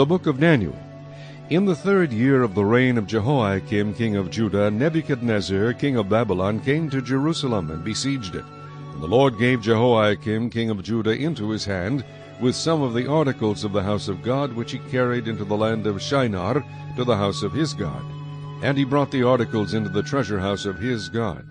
The Book of Daniel. In the third year of the reign of Jehoiakim king of Judah, Nebuchadnezzar king of Babylon came to Jerusalem and besieged it. And the Lord gave Jehoiakim king of Judah into his hand, with some of the articles of the house of God, which he carried into the land of Shinar to the house of his God. And he brought the articles into the treasure house of his God.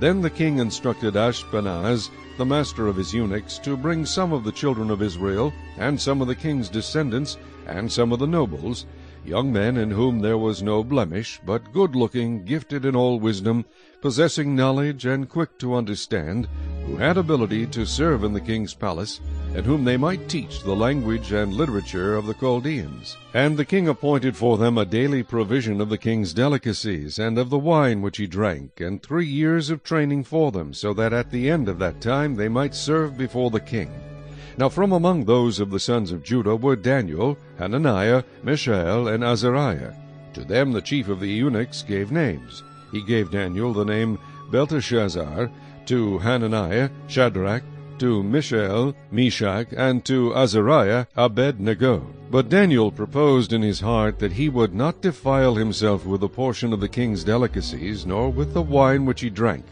Then the king instructed Ashpenaz, the master of his eunuchs, to bring some of the children of Israel, and some of the king's descendants, and some of the nobles, young men in whom there was no blemish, but good-looking, gifted in all wisdom, possessing knowledge, and quick to understand, who had ability to serve in the king's palace, and whom they might teach the language and literature of the Chaldeans. And the king appointed for them a daily provision of the king's delicacies, and of the wine which he drank, and three years of training for them, so that at the end of that time they might serve before the king. Now from among those of the sons of Judah were Daniel, Hananiah, Mishael, and Azariah. To them the chief of the eunuchs gave names. He gave Daniel the name Belteshazzar, to Hananiah, Shadrach, to Mishael, Meshach, and to Azariah, Abednego. But Daniel proposed in his heart that he would not defile himself with a portion of the king's delicacies, nor with the wine which he drank.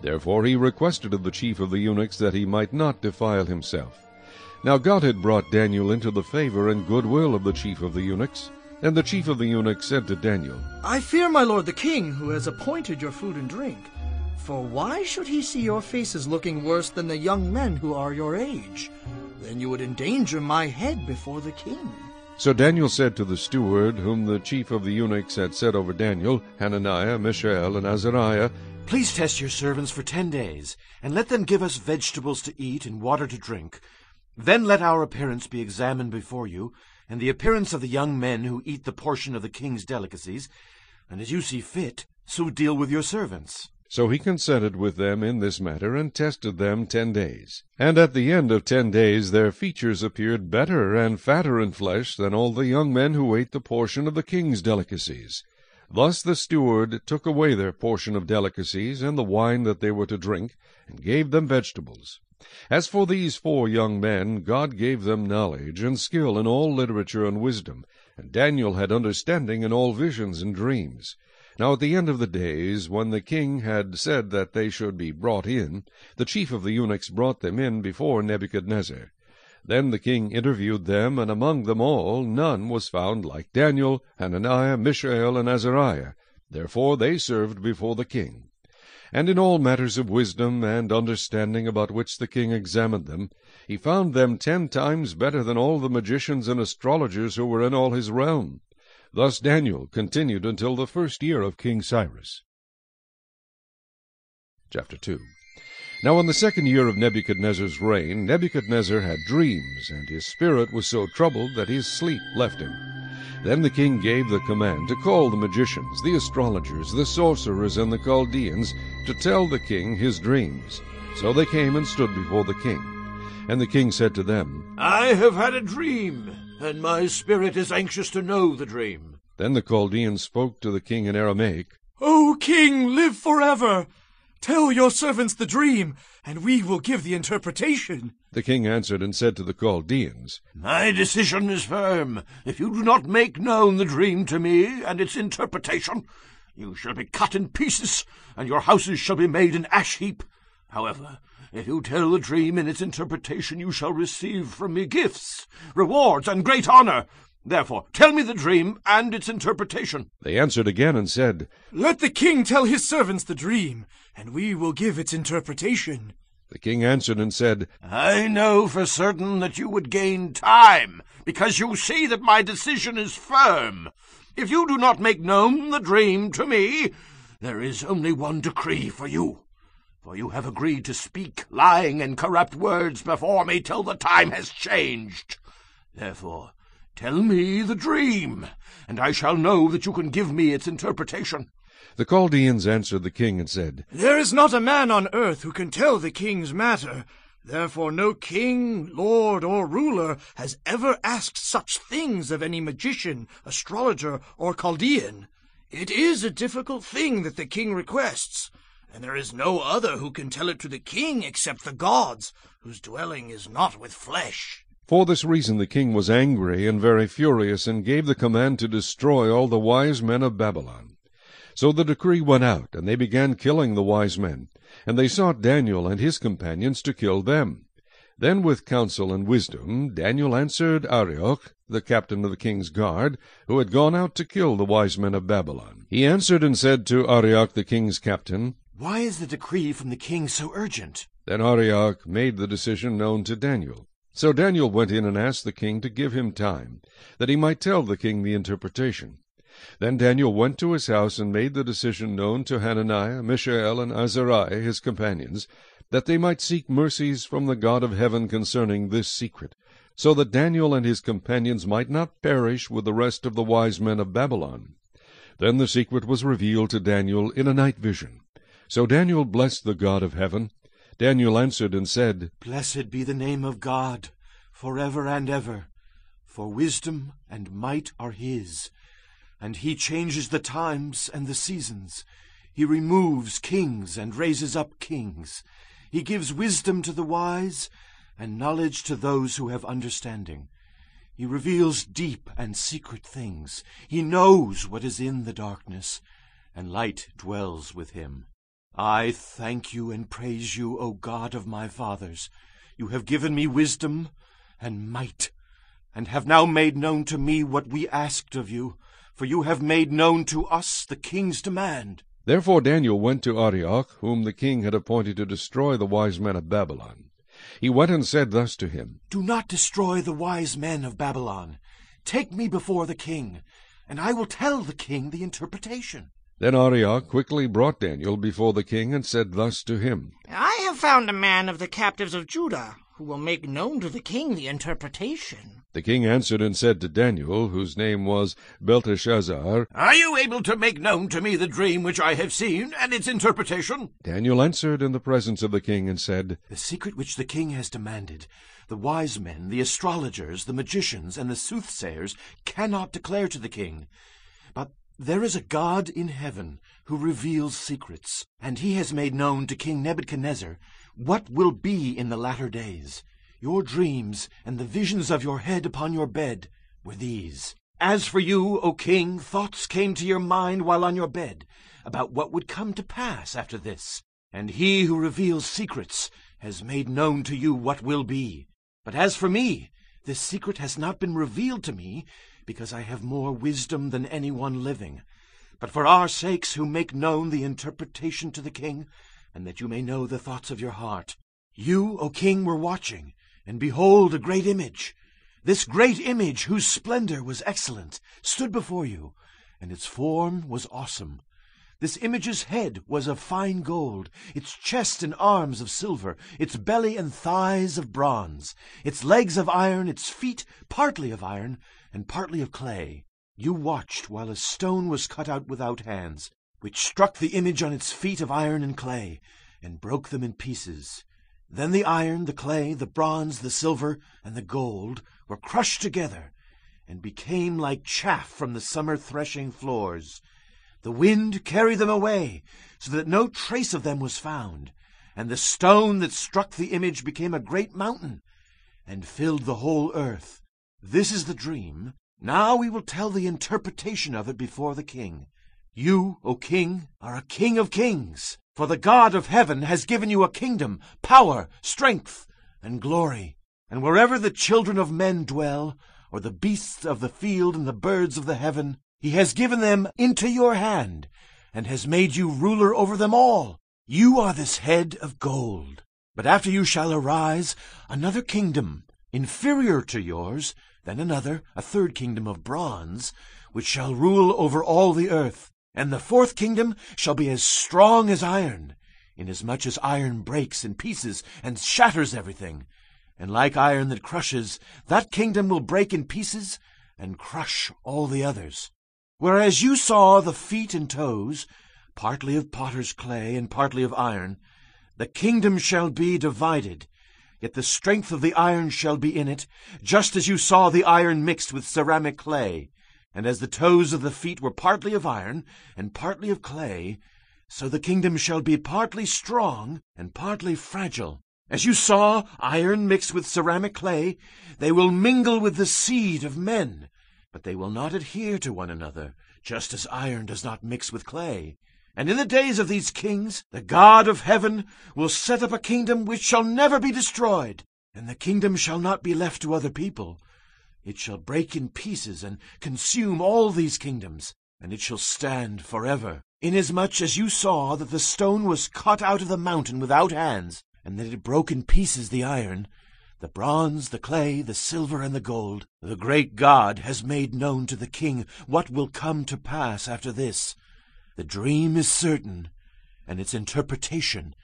Therefore he requested of the chief of the eunuchs that he might not defile himself. Now God had brought Daniel into the favor and goodwill of the chief of the eunuchs. And the chief of the eunuchs said to Daniel, I fear my lord the king, who has appointed your food and drink. For why should he see your faces looking worse than the young men who are your age? Then you would endanger my head before the king. So Daniel said to the steward, whom the chief of the eunuchs had set over Daniel, Hananiah, Mishael, and Azariah, Please test your servants for ten days, and let them give us vegetables to eat and water to drink. Then let our appearance be examined before you, and the appearance of the young men who eat the portion of the king's delicacies, and as you see fit, so deal with your servants. So he consented with them in this matter, and tested them ten days. And at the end of ten days their features appeared better and fatter in flesh than all the young men who ate the portion of the king's delicacies. Thus the steward took away their portion of delicacies, and the wine that they were to drink, and gave them vegetables. As for these four young men, God gave them knowledge and skill in all literature and wisdom, and Daniel had understanding in all visions and dreams. Now at the end of the days, when the king had said that they should be brought in, the chief of the eunuchs brought them in before Nebuchadnezzar. Then the king interviewed them, and among them all none was found like Daniel, Hananiah, Mishael, and Azariah. Therefore they served before the king. And in all matters of wisdom and understanding about which the king examined them, he found them ten times better than all the magicians and astrologers who were in all his realm. Thus Daniel continued until the first year of King Cyrus. Chapter 2 Now in the second year of Nebuchadnezzar's reign, Nebuchadnezzar had dreams, and his spirit was so troubled that his sleep left him. Then the king gave the command to call the magicians, the astrologers, the sorcerers, and the Chaldeans, to tell the king his dreams. So they came and stood before the king. And the king said to them, I have had a dream, and my spirit is anxious to know the dream. Then the Chaldeans spoke to the king in Aramaic, O king, live forever! Tell your servants the dream, and we will give the interpretation. The king answered and said to the Chaldeans, My decision is firm. If you do not make known the dream to me and its interpretation, you shall be cut in pieces, and your houses shall be made an ash heap. However, if you tell the dream in its interpretation, you shall receive from me gifts, rewards, and great honor. Therefore, tell me the dream and its interpretation. They answered again and said, Let the king tell his servants the dream, and we will give its interpretation. The king answered and said, I know for certain that you would gain time, because you see that my decision is firm. If you do not make known the dream to me, there is only one decree for you. For you have agreed to speak lying and corrupt words before me till the time has changed. Therefore, tell me the dream, and I shall know that you can give me its interpretation. The Chaldeans answered the king and said, There is not a man on earth who can tell the king's matter. Therefore no king, lord, or ruler has ever asked such things of any magician, astrologer, or Chaldean. It is a difficult thing that the king requests, and there is no other who can tell it to the king except the gods, whose dwelling is not with flesh. For this reason the king was angry and very furious, and gave the command to destroy all the wise men of Babylon. So the decree went out, and they began killing the wise men, and they sought Daniel and his companions to kill them. Then with counsel and wisdom Daniel answered Arioch, the captain of the king's guard, who had gone out to kill the wise men of Babylon. He answered and said to Arioch the king's captain, Why is the decree from the king so urgent? Then Arioch made the decision known to Daniel. So Daniel went in and asked the king to give him time, that he might tell the king the interpretation. Then Daniel went to his house and made the decision known to Hananiah, Mishael, and Azariah his companions, that they might seek mercies from the God of heaven concerning this secret, so that Daniel and his companions might not perish with the rest of the wise men of Babylon. Then the secret was revealed to Daniel in a night vision. So Daniel blessed the God of heaven, Daniel answered and said, Blessed be the name of God, for ever and ever, for wisdom and might are his. And he changes the times and the seasons. He removes kings and raises up kings. He gives wisdom to the wise, and knowledge to those who have understanding. He reveals deep and secret things. He knows what is in the darkness, and light dwells with him. I thank you and praise you, O God of my fathers. You have given me wisdom and might, and have now made known to me what we asked of you, for you have made known to us the king's demand. Therefore Daniel went to Arioch, whom the king had appointed to destroy the wise men of Babylon. He went and said thus to him, Do not destroy the wise men of Babylon. Take me before the king, and I will tell the king the interpretation. Then Arioch quickly brought Daniel before the king, and said thus to him, I have found a man of the captives of Judah, who will make known to the king the interpretation. The king answered and said to Daniel, whose name was Belteshazzar, Are you able to make known to me the dream which I have seen, and its interpretation? Daniel answered in the presence of the king, and said, The secret which the king has demanded, the wise men, the astrologers, the magicians, and the soothsayers cannot declare to the king. There is a God in heaven who reveals secrets, and he has made known to King Nebuchadnezzar what will be in the latter days. Your dreams and the visions of your head upon your bed were these. As for you, O king, thoughts came to your mind while on your bed about what would come to pass after this. And he who reveals secrets has made known to you what will be. But as for me, this secret has not been revealed to me because I have more wisdom than anyone living, but for our sakes who make known the interpretation to the king, and that you may know the thoughts of your heart. You, O king, were watching, and behold a great image. This great image, whose splendor was excellent, stood before you, and its form was awesome. This image's head was of fine gold, its chest and arms of silver, its belly and thighs of bronze, its legs of iron, its feet partly of iron, and partly of clay. You watched while a stone was cut out without hands, which struck the image on its feet of iron and clay, and broke them in pieces. Then the iron, the clay, the bronze, the silver, and the gold were crushed together, and became like chaff from the summer threshing floors. The wind carried them away, so that no trace of them was found, and the stone that struck the image became a great mountain, and filled the whole earth. This is the dream. Now we will tell the interpretation of it before the king. You, O king, are a king of kings, for the God of heaven has given you a kingdom, power, strength, and glory. And wherever the children of men dwell, or the beasts of the field and the birds of the heaven, he has given them into your hand, and has made you ruler over them all. You are this head of gold. But after you shall arise another kingdom, inferior to yours, then another, a third kingdom of bronze, which shall rule over all the earth. And the fourth kingdom shall be as strong as iron, inasmuch as iron breaks in pieces and shatters everything. And like iron that crushes, that kingdom will break in pieces and crush all the others. Whereas you saw the feet and toes, partly of potter's clay and partly of iron, the kingdom shall be divided, Yet the strength of the iron shall be in it, just as you saw the iron mixed with ceramic clay. And as the toes of the feet were partly of iron, and partly of clay, so the kingdom shall be partly strong and partly fragile. As you saw iron mixed with ceramic clay, they will mingle with the seed of men, but they will not adhere to one another, just as iron does not mix with clay. And in the days of these kings, the God of heaven will set up a kingdom which shall never be destroyed, and the kingdom shall not be left to other people. It shall break in pieces and consume all these kingdoms, and it shall stand forever. Inasmuch as you saw that the stone was cut out of the mountain without hands, and that it broke in pieces the iron, the bronze, the clay, the silver, and the gold. The great God has made known to the king what will come to pass after this. The dream is certain, and its interpretation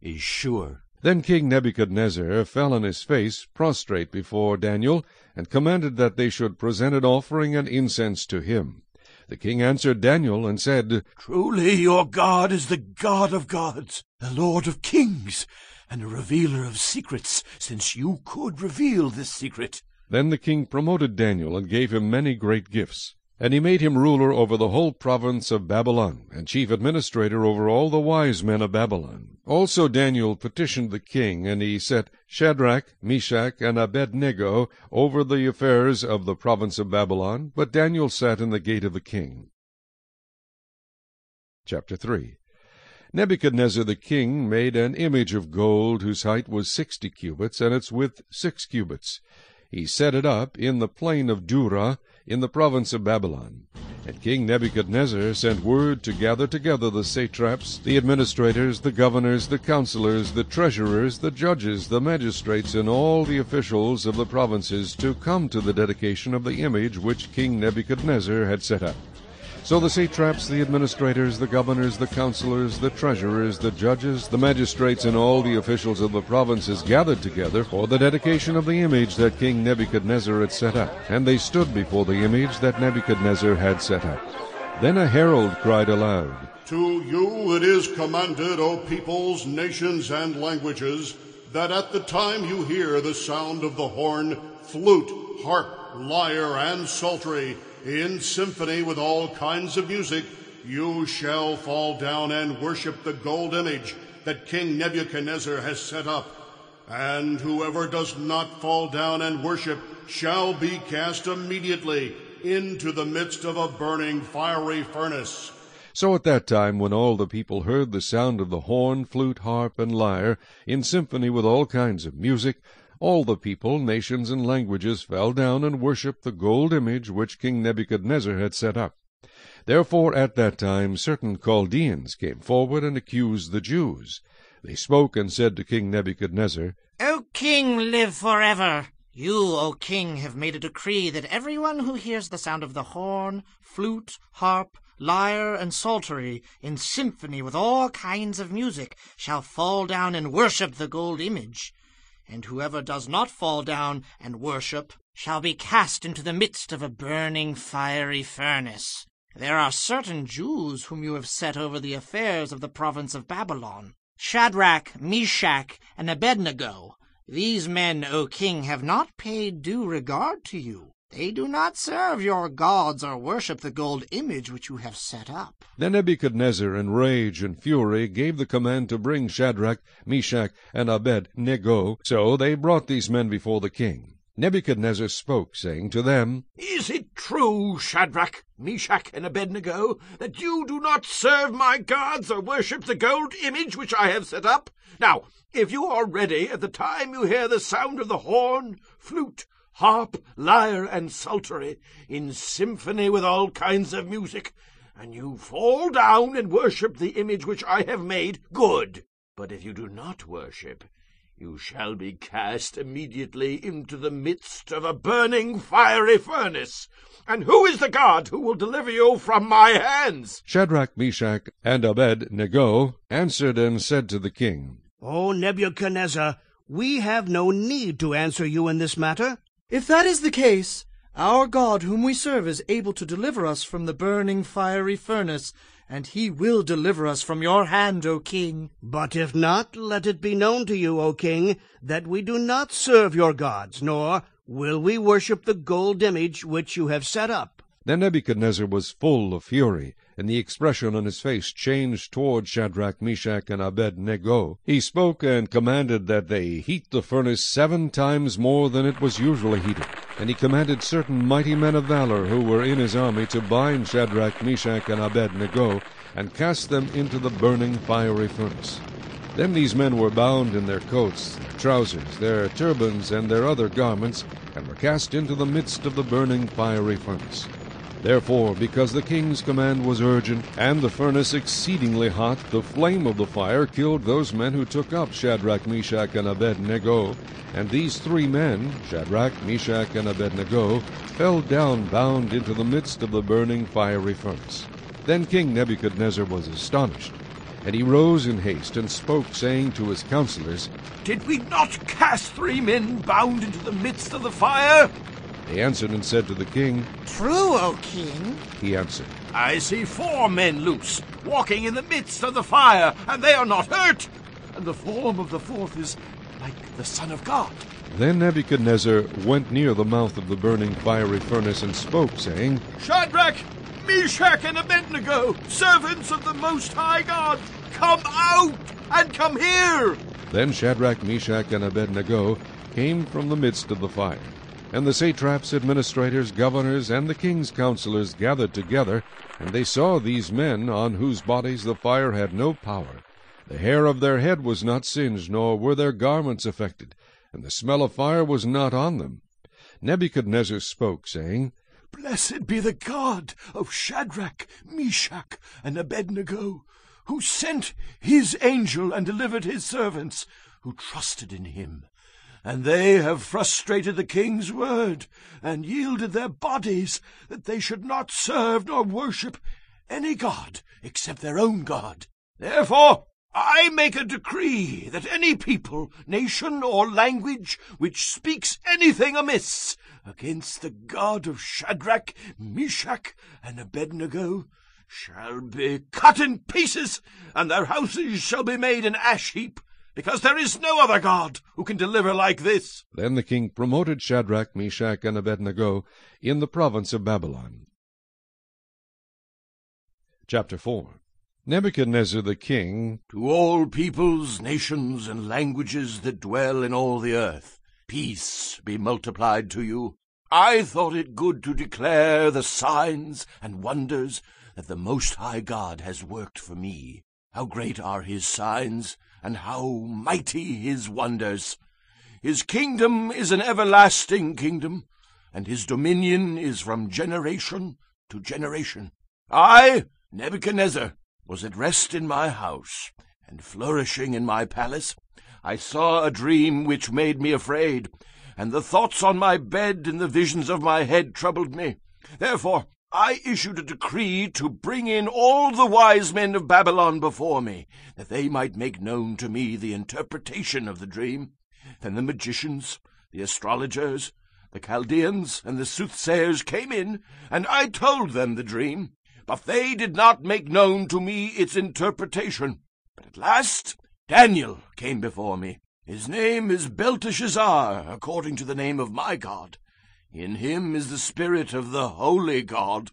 is sure. Then King Nebuchadnezzar fell on his face, prostrate before Daniel, and commanded that they should present an offering and incense to him. The king answered Daniel and said, Truly your God is the God of gods, the Lord of kings, and a revealer of secrets, since you could reveal this secret. Then the king promoted Daniel and gave him many great gifts. And he made him ruler over the whole province of Babylon, and chief administrator over all the wise men of Babylon. Also Daniel petitioned the king, and he set Shadrach, Meshach, and Abednego over the affairs of the province of Babylon, but Daniel sat in the gate of the king. Chapter 3 Nebuchadnezzar the king made an image of gold, whose height was sixty cubits, and its width six cubits. He set it up in the plain of Dura, in the province of Babylon. And King Nebuchadnezzar sent word to gather together the satraps, the administrators, the governors, the counselors, the treasurers, the judges, the magistrates, and all the officials of the provinces to come to the dedication of the image which King Nebuchadnezzar had set up. So the satraps, the administrators, the governors, the counselors, the treasurers, the judges, the magistrates, and all the officials of the provinces gathered together for the dedication of the image that King Nebuchadnezzar had set up. And they stood before the image that Nebuchadnezzar had set up. Then a herald cried aloud, To you it is commanded, O peoples, nations, and languages, that at the time you hear the sound of the horn, flute, harp, lyre, and psaltery, in symphony with all kinds of music, you shall fall down and worship the gold image that King Nebuchadnezzar has set up. And whoever does not fall down and worship shall be cast immediately into the midst of a burning fiery furnace. So at that time, when all the people heard the sound of the horn, flute, harp, and lyre, in symphony with all kinds of music, all the people, nations, and languages fell down and worshipped the gold image which King Nebuchadnezzar had set up. Therefore at that time certain Chaldeans came forward and accused the Jews. They spoke and said to King Nebuchadnezzar, O king, live forever! You, O king, have made a decree that everyone who hears the sound of the horn, flute, harp, lyre, and psaltery, in symphony with all kinds of music, shall fall down and worship the gold image. And whoever does not fall down and worship shall be cast into the midst of a burning fiery furnace. There are certain Jews whom you have set over the affairs of the province of Babylon Shadrach, Meshach, and Abednego. These men, O king, have not paid due regard to you. They do not serve your gods or worship the gold image which you have set up. Then Nebuchadnezzar, in rage and fury, gave the command to bring Shadrach, Meshach, and Abednego. So they brought these men before the king. Nebuchadnezzar spoke, saying to them, Is it true, Shadrach, Meshach, and Abednego, that you do not serve my gods or worship the gold image which I have set up? Now, if you are ready at the time you hear the sound of the horn, flute, harp, lyre, and psaltery, in symphony with all kinds of music, and you fall down and worship the image which I have made, good. But if you do not worship, you shall be cast immediately into the midst of a burning fiery furnace. And who is the God who will deliver you from my hands? Shadrach, Meshach, and Abednego answered and said to the king, O Nebuchadnezzar, we have no need to answer you in this matter. If that is the case, our God whom we serve is able to deliver us from the burning fiery furnace, and he will deliver us from your hand, O king. But if not, let it be known to you, O king, that we do not serve your gods, nor will we worship the gold image which you have set up. Then Nebuchadnezzar was full of fury, and the expression on his face changed toward Shadrach, Meshach, and Abednego. He spoke and commanded that they heat the furnace seven times more than it was usually heated. And he commanded certain mighty men of valor who were in his army to bind Shadrach, Meshach, and Abednego, and cast them into the burning fiery furnace. Then these men were bound in their coats, their trousers, their turbans, and their other garments, and were cast into the midst of the burning fiery furnace. Therefore, because the king's command was urgent, and the furnace exceedingly hot, the flame of the fire killed those men who took up Shadrach, Meshach, and Abednego. And these three men, Shadrach, Meshach, and Abednego, fell down bound into the midst of the burning fiery furnace. Then King Nebuchadnezzar was astonished. And he rose in haste and spoke, saying to his counselors, Did we not cast three men bound into the midst of the fire? They answered and said to the king, True, O king. He answered, I see four men loose, walking in the midst of the fire, and they are not hurt. And the form of the fourth is like the Son of God. Then Nebuchadnezzar went near the mouth of the burning fiery furnace and spoke, saying, Shadrach, Meshach, and Abednego, servants of the Most High God, come out and come here. Then Shadrach, Meshach, and Abednego came from the midst of the fire. And the satraps, administrators, governors, and the king's counselors gathered together, and they saw these men, on whose bodies the fire had no power. The hair of their head was not singed, nor were their garments affected, and the smell of fire was not on them. Nebuchadnezzar spoke, saying, Blessed be the God of Shadrach, Meshach, and Abednego, who sent his angel and delivered his servants, who trusted in him. And they have frustrated the king's word, and yielded their bodies, that they should not serve nor worship any god except their own God. Therefore I make a decree that any people, nation, or language which speaks anything amiss against the God of Shadrach, Meshach, and Abednego shall be cut in pieces, and their houses shall be made an ash heap, because there is no other God who can deliver like this. Then the king promoted Shadrach, Meshach, and Abednego in the province of Babylon. Chapter 4 Nebuchadnezzar the king, To all peoples, nations, and languages that dwell in all the earth, peace be multiplied to you. I thought it good to declare the signs and wonders that the Most High God has worked for me. How great are his signs, and how mighty his wonders! His kingdom is an everlasting kingdom, and his dominion is from generation to generation. I, Nebuchadnezzar, was at rest in my house, and flourishing in my palace. I saw a dream which made me afraid, and the thoughts on my bed and the visions of my head troubled me. Therefore I issued a decree to bring in all the wise men of Babylon before me, that they might make known to me the interpretation of the dream. Then the magicians, the astrologers, the Chaldeans, and the soothsayers came in, and I told them the dream, but they did not make known to me its interpretation. But at last Daniel came before me. His name is Belteshazzar, according to the name of my God. In him is the spirit of the holy God.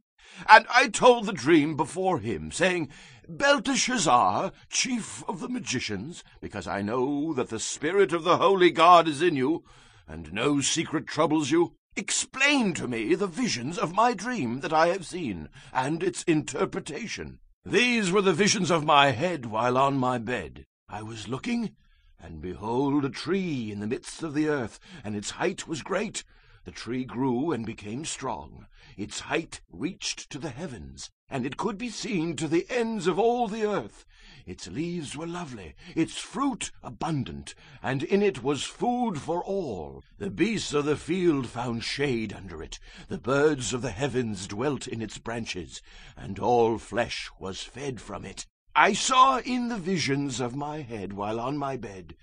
And I told the dream before him, saying, Belteshazzar, chief of the magicians, because I know that the spirit of the holy God is in you, and no secret troubles you, explain to me the visions of my dream that I have seen, and its interpretation. These were the visions of my head while on my bed. I was looking, and behold a tree in the midst of the earth, and its height was great. The tree grew and became strong. Its height reached to the heavens, and it could be seen to the ends of all the earth. Its leaves were lovely, its fruit abundant, and in it was food for all. The beasts of the field found shade under it. The birds of the heavens dwelt in its branches, and all flesh was fed from it. I saw in the visions of my head while on my bed,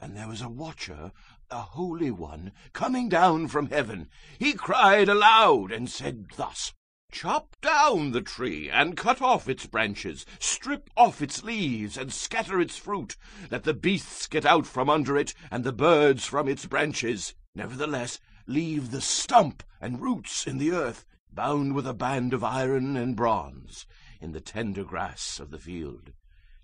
and there was a watcher, a holy one, coming down from heaven. He cried aloud and said thus, Chop down the tree, and cut off its branches, strip off its leaves, and scatter its fruit. Let the beasts get out from under it, and the birds from its branches. Nevertheless, leave the stump and roots in the earth. bound with a band of iron and bronze, in the tender grass of the field.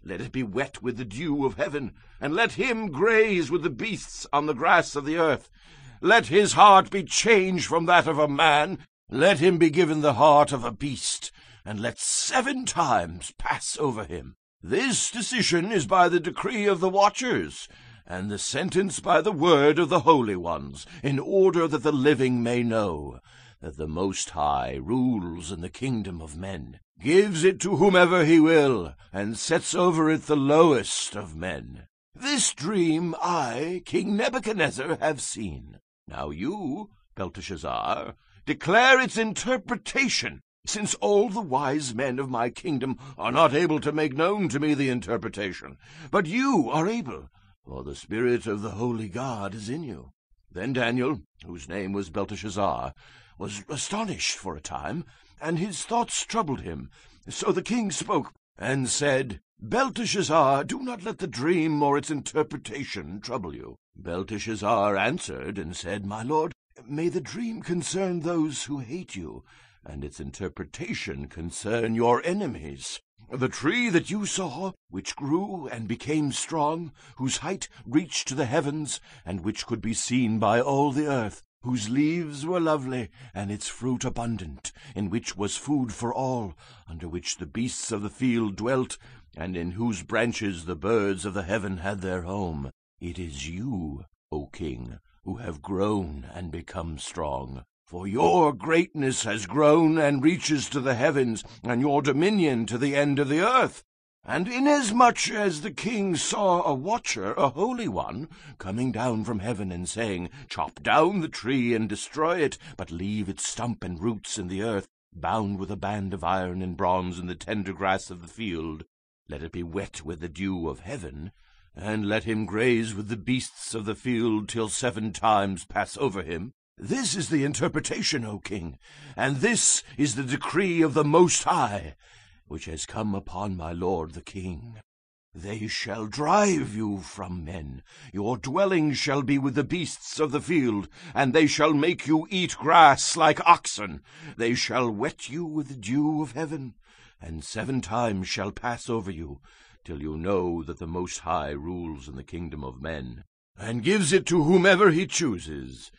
Let it be wet with the dew of heaven, and let him graze with the beasts on the grass of the earth. Let his heart be changed from that of a man, let him be given the heart of a beast, and let seven times pass over him. This decision is by the decree of the watchers, and the sentence by the word of the holy ones, in order that the living may know that the Most High rules in the kingdom of men, gives it to whomever he will, and sets over it the lowest of men. This dream I, King Nebuchadnezzar, have seen. Now you, Belteshazzar, declare its interpretation, since all the wise men of my kingdom are not able to make known to me the interpretation. But you are able, for the spirit of the holy God is in you. Then Daniel, whose name was Belteshazzar, was astonished for a time, and his thoughts troubled him. So the king spoke and said, Belteshazzar, do not let the dream or its interpretation trouble you. Belteshazzar answered and said, My lord, may the dream concern those who hate you, and its interpretation concern your enemies. The tree that you saw, which grew and became strong, whose height reached to the heavens, and which could be seen by all the earth, whose leaves were lovely, and its fruit abundant, in which was food for all, under which the beasts of the field dwelt, and in whose branches the birds of the heaven had their home. It is you, O king, who have grown and become strong. For your greatness has grown and reaches to the heavens, and your dominion to the end of the earth. And inasmuch as the king saw a watcher, a holy one, coming down from heaven and saying, Chop down the tree and destroy it, but leave its stump and roots in the earth, bound with a band of iron and bronze in the tender grass of the field, let it be wet with the dew of heaven, and let him graze with the beasts of the field till seven times pass over him. This is the interpretation, O king, and this is the decree of the Most High which has come upon my lord the king. They shall drive you from men. Your dwelling shall be with the beasts of the field, and they shall make you eat grass like oxen. They shall wet you with the dew of heaven, and seven times shall pass over you, till you know that the Most High rules in the kingdom of men, and gives it to whomever he chooses.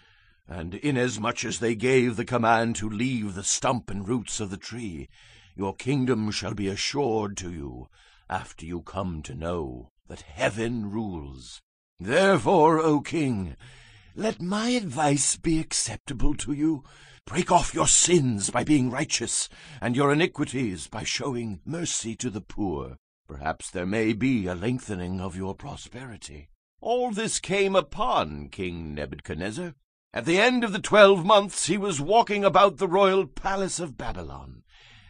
And inasmuch as they gave the command to leave the stump and roots of the tree, your kingdom shall be assured to you after you come to know that heaven rules. Therefore, O king, let my advice be acceptable to you. Break off your sins by being righteous, and your iniquities by showing mercy to the poor. Perhaps there may be a lengthening of your prosperity. All this came upon King Nebuchadnezzar. At the end of the twelve months he was walking about the royal palace of Babylon.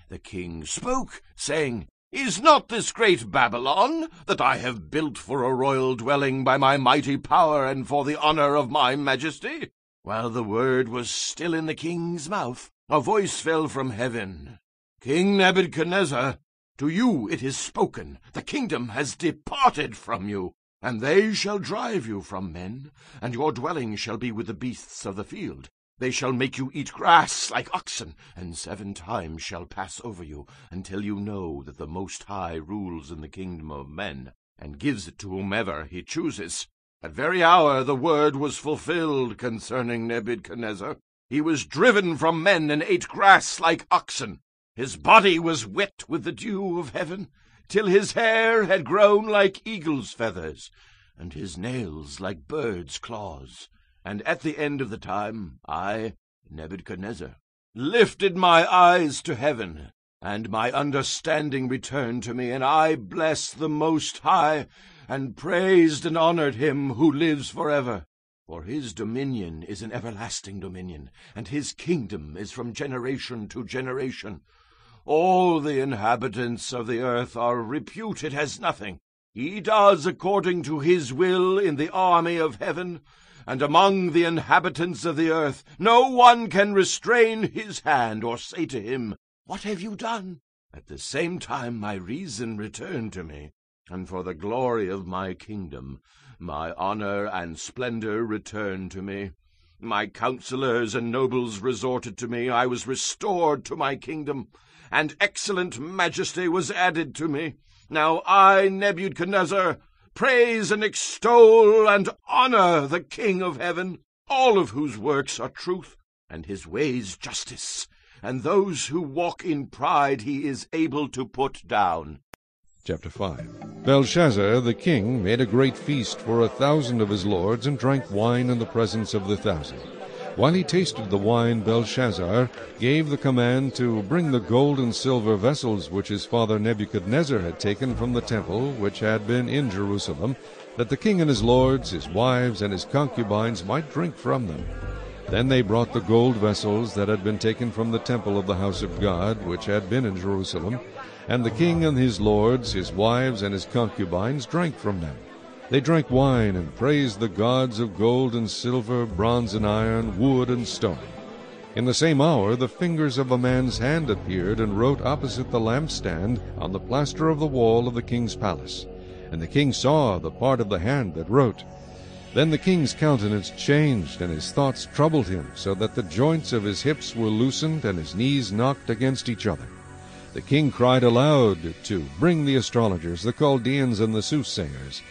The king spoke, saying, Is not this great Babylon, that I have built for a royal dwelling by my mighty power and for the honor of my majesty? While the word was still in the king's mouth, a voice fell from heaven. King Nebuchadnezzar, to you it is spoken, the kingdom has departed from you, and they shall drive you from men, and your dwelling shall be with the beasts of the field. They shall make you eat grass like oxen, and seven times shall pass over you, until you know that the Most High rules in the kingdom of men, and gives it to whomever he chooses. At very hour the word was fulfilled concerning Nebuchadnezzar. He was driven from men and ate grass like oxen. His body was wet with the dew of heaven, till his hair had grown like eagle's feathers, and his nails like birds' claws. And at the end of the time, I, Nebuchadnezzar, lifted my eyes to heaven, and my understanding returned to me, and I blessed the Most High, and praised and honored him who lives forever. For his dominion is an everlasting dominion, and his kingdom is from generation to generation. All the inhabitants of the earth are reputed as nothing. He does according to his will in the army of heaven, and among the inhabitants of the earth no one can restrain his hand or say to him, What have you done? At the same time my reason returned to me, and for the glory of my kingdom my honor and splendor returned to me. My counselors and nobles resorted to me. I was restored to my kingdom, and excellent majesty was added to me. Now I, Nebuchadnezzar, praise and extol and honor the King of heaven, all of whose works are truth, and his ways justice, and those who walk in pride he is able to put down. Chapter 5 Belshazzar the king made a great feast for a thousand of his lords, and drank wine in the presence of the thousand. While he tasted the wine, Belshazzar gave the command to bring the gold and silver vessels which his father Nebuchadnezzar had taken from the temple which had been in Jerusalem, that the king and his lords, his wives, and his concubines might drink from them. Then they brought the gold vessels that had been taken from the temple of the house of God, which had been in Jerusalem, and the king and his lords, his wives, and his concubines drank from them. They drank wine and praised the gods of gold and silver, bronze and iron, wood and stone. In the same hour the fingers of a man's hand appeared and wrote opposite the lampstand on the plaster of the wall of the king's palace. And the king saw the part of the hand that wrote. Then the king's countenance changed, and his thoughts troubled him, so that the joints of his hips were loosened, and his knees knocked against each other. The king cried aloud to bring the astrologers, the Chaldeans, and the soothsayers.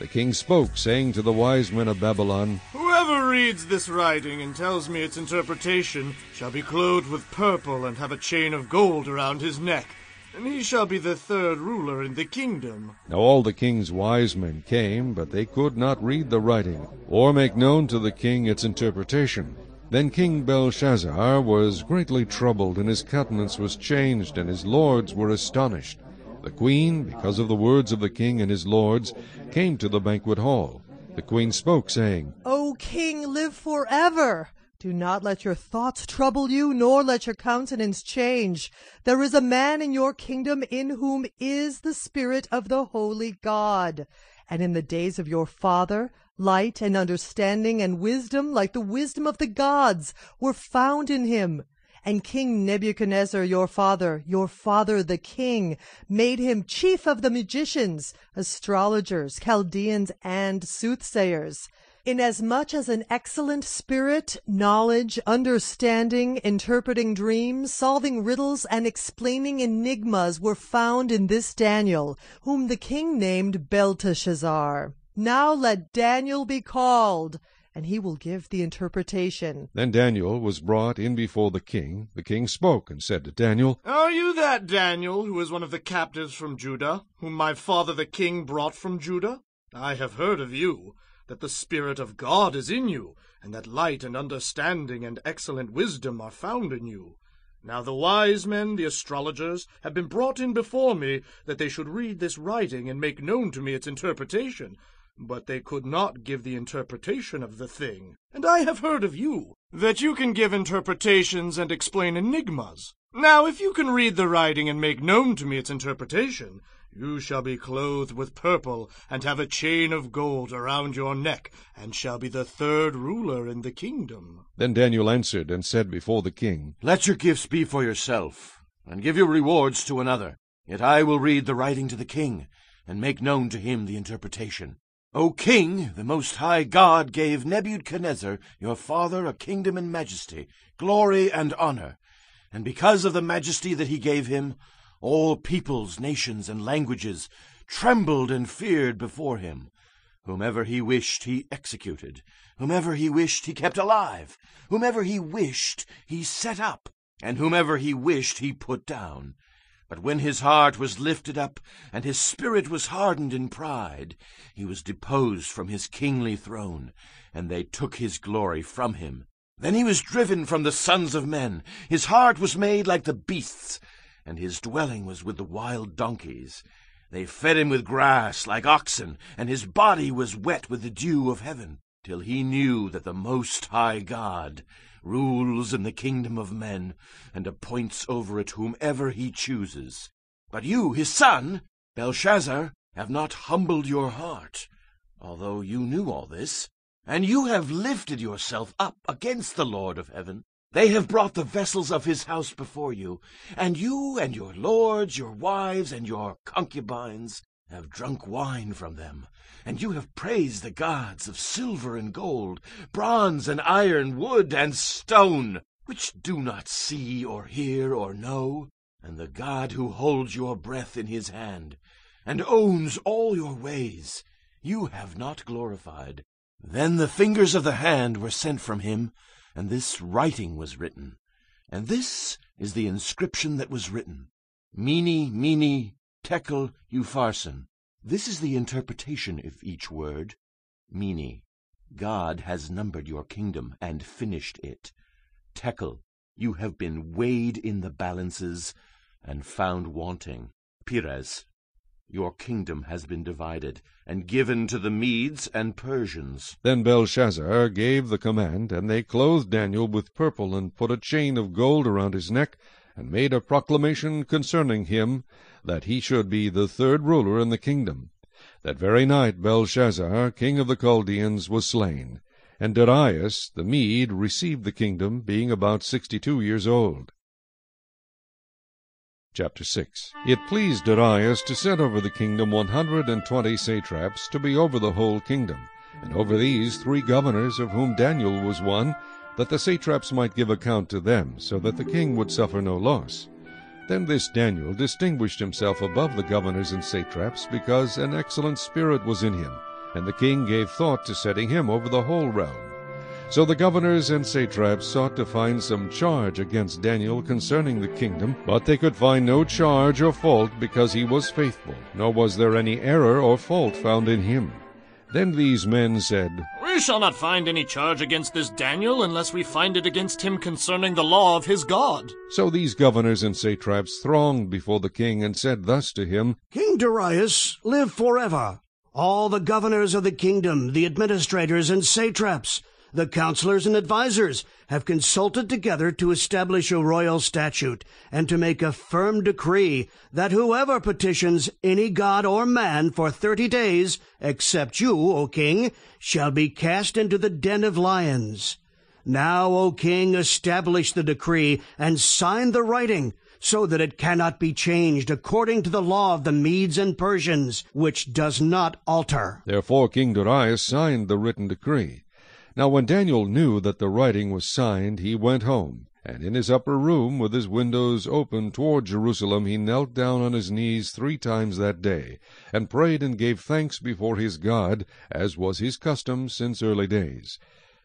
The king spoke, saying to the wise men of Babylon, Whoever reads this writing and tells me its interpretation shall be clothed with purple and have a chain of gold around his neck, and he shall be the third ruler in the kingdom. Now all the king's wise men came, but they could not read the writing, or make known to the king its interpretation. Then King Belshazzar was greatly troubled, and his countenance was changed, and his lords were astonished. The queen, because of the words of the king and his lords, came to the banquet hall. The queen spoke, saying, O king, live forever! Do not let your thoughts trouble you, nor let your countenance change. There is a man in your kingdom in whom is the Spirit of the Holy God. And in the days of your father, light and understanding and wisdom, like the wisdom of the gods, were found in him. And King Nebuchadnezzar your father, your father the king, made him chief of the magicians, astrologers, Chaldeans, and soothsayers. Inasmuch as an excellent spirit, knowledge, understanding, interpreting dreams, solving riddles, and explaining enigmas were found in this Daniel, whom the king named Belteshazzar. Now let Daniel be called, and he will give the interpretation. Then Daniel was brought in before the king. The king spoke and said to Daniel, Are you that Daniel who is one of the captives from Judah, whom my father the king brought from Judah? I have heard of you, that the Spirit of God is in you, and that light and understanding and excellent wisdom are found in you. Now the wise men, the astrologers, have been brought in before me, that they should read this writing and make known to me its interpretation. But they could not give the interpretation of the thing. And I have heard of you, that you can give interpretations and explain enigmas. Now if you can read the writing and make known to me its interpretation, you shall be clothed with purple, and have a chain of gold around your neck, and shall be the third ruler in the kingdom. Then Daniel answered and said before the king, Let your gifts be for yourself, and give your rewards to another. Yet I will read the writing to the king, and make known to him the interpretation. O king, the most high God gave Nebuchadnezzar, your father, a kingdom and majesty, glory and honor. And because of the majesty that he gave him, all peoples, nations, and languages trembled and feared before him. Whomever he wished, he executed. Whomever he wished, he kept alive. Whomever he wished, he set up. And whomever he wished, he put down. But when his heart was lifted up, and his spirit was hardened in pride, he was deposed from his kingly throne, and they took his glory from him. Then he was driven from the sons of men. His heart was made like the beasts, and his dwelling was with the wild donkeys. They fed him with grass like oxen, and his body was wet with the dew of heaven, till he knew that the Most High God rules in the kingdom of men, and appoints over it whomever he chooses. But you, his son, Belshazzar, have not humbled your heart, although you knew all this, and you have lifted yourself up against the Lord of heaven. They have brought the vessels of his house before you, and you and your lords, your wives, and your concubines have drunk wine from them, and you have praised the gods of silver and gold, bronze and iron, wood and stone, which do not see or hear or know, and the God who holds your breath in his hand, and owns all your ways, you have not glorified. Then the fingers of the hand were sent from him, and this writing was written. And this is the inscription that was written. Mene, mene, tekel, upharsin. This is the interpretation of each word. Mene, God has numbered your kingdom and finished it. Tekel, you have been weighed in the balances and found wanting. Peres, your kingdom has been divided and given to the Medes and Persians. Then Belshazzar gave the command, and they clothed Daniel with purple, and put a chain of gold around his neck, and made a proclamation concerning him, that he should be the third ruler in the kingdom. That very night Belshazzar, king of the Chaldeans, was slain, and Darius the Mede received the kingdom, being about sixty-two years old. Chapter 6 It pleased Darius to set over the kingdom one hundred and twenty satraps to be over the whole kingdom, and over these three governors, of whom Daniel was one, that the satraps might give account to them, so that the king would suffer no loss. Then this Daniel distinguished himself above the governors and satraps, because an excellent spirit was in him, and the king gave thought to setting him over the whole realm. So the governors and satraps sought to find some charge against Daniel concerning the kingdom, but they could find no charge or fault, because he was faithful, nor was there any error or fault found in him. Then these men said, We shall not find any charge against this Daniel unless we find it against him concerning the law of his God. So these governors and satraps thronged before the king, and said thus to him, King Darius, live forever. All the governors of the kingdom, the administrators and satraps, the counselors and advisers have consulted together to establish a royal statute and to make a firm decree that whoever petitions any god or man for thirty days, except you, O king, shall be cast into the den of lions. Now, O king, establish the decree and sign the writing, so that it cannot be changed according to the law of the Medes and Persians, which does not alter. Therefore King Darius signed the written decree. Now when Daniel knew that the writing was signed, he went home, and in his upper room, with his windows open toward Jerusalem, he knelt down on his knees three times that day, and prayed and gave thanks before his God, as was his custom since early days.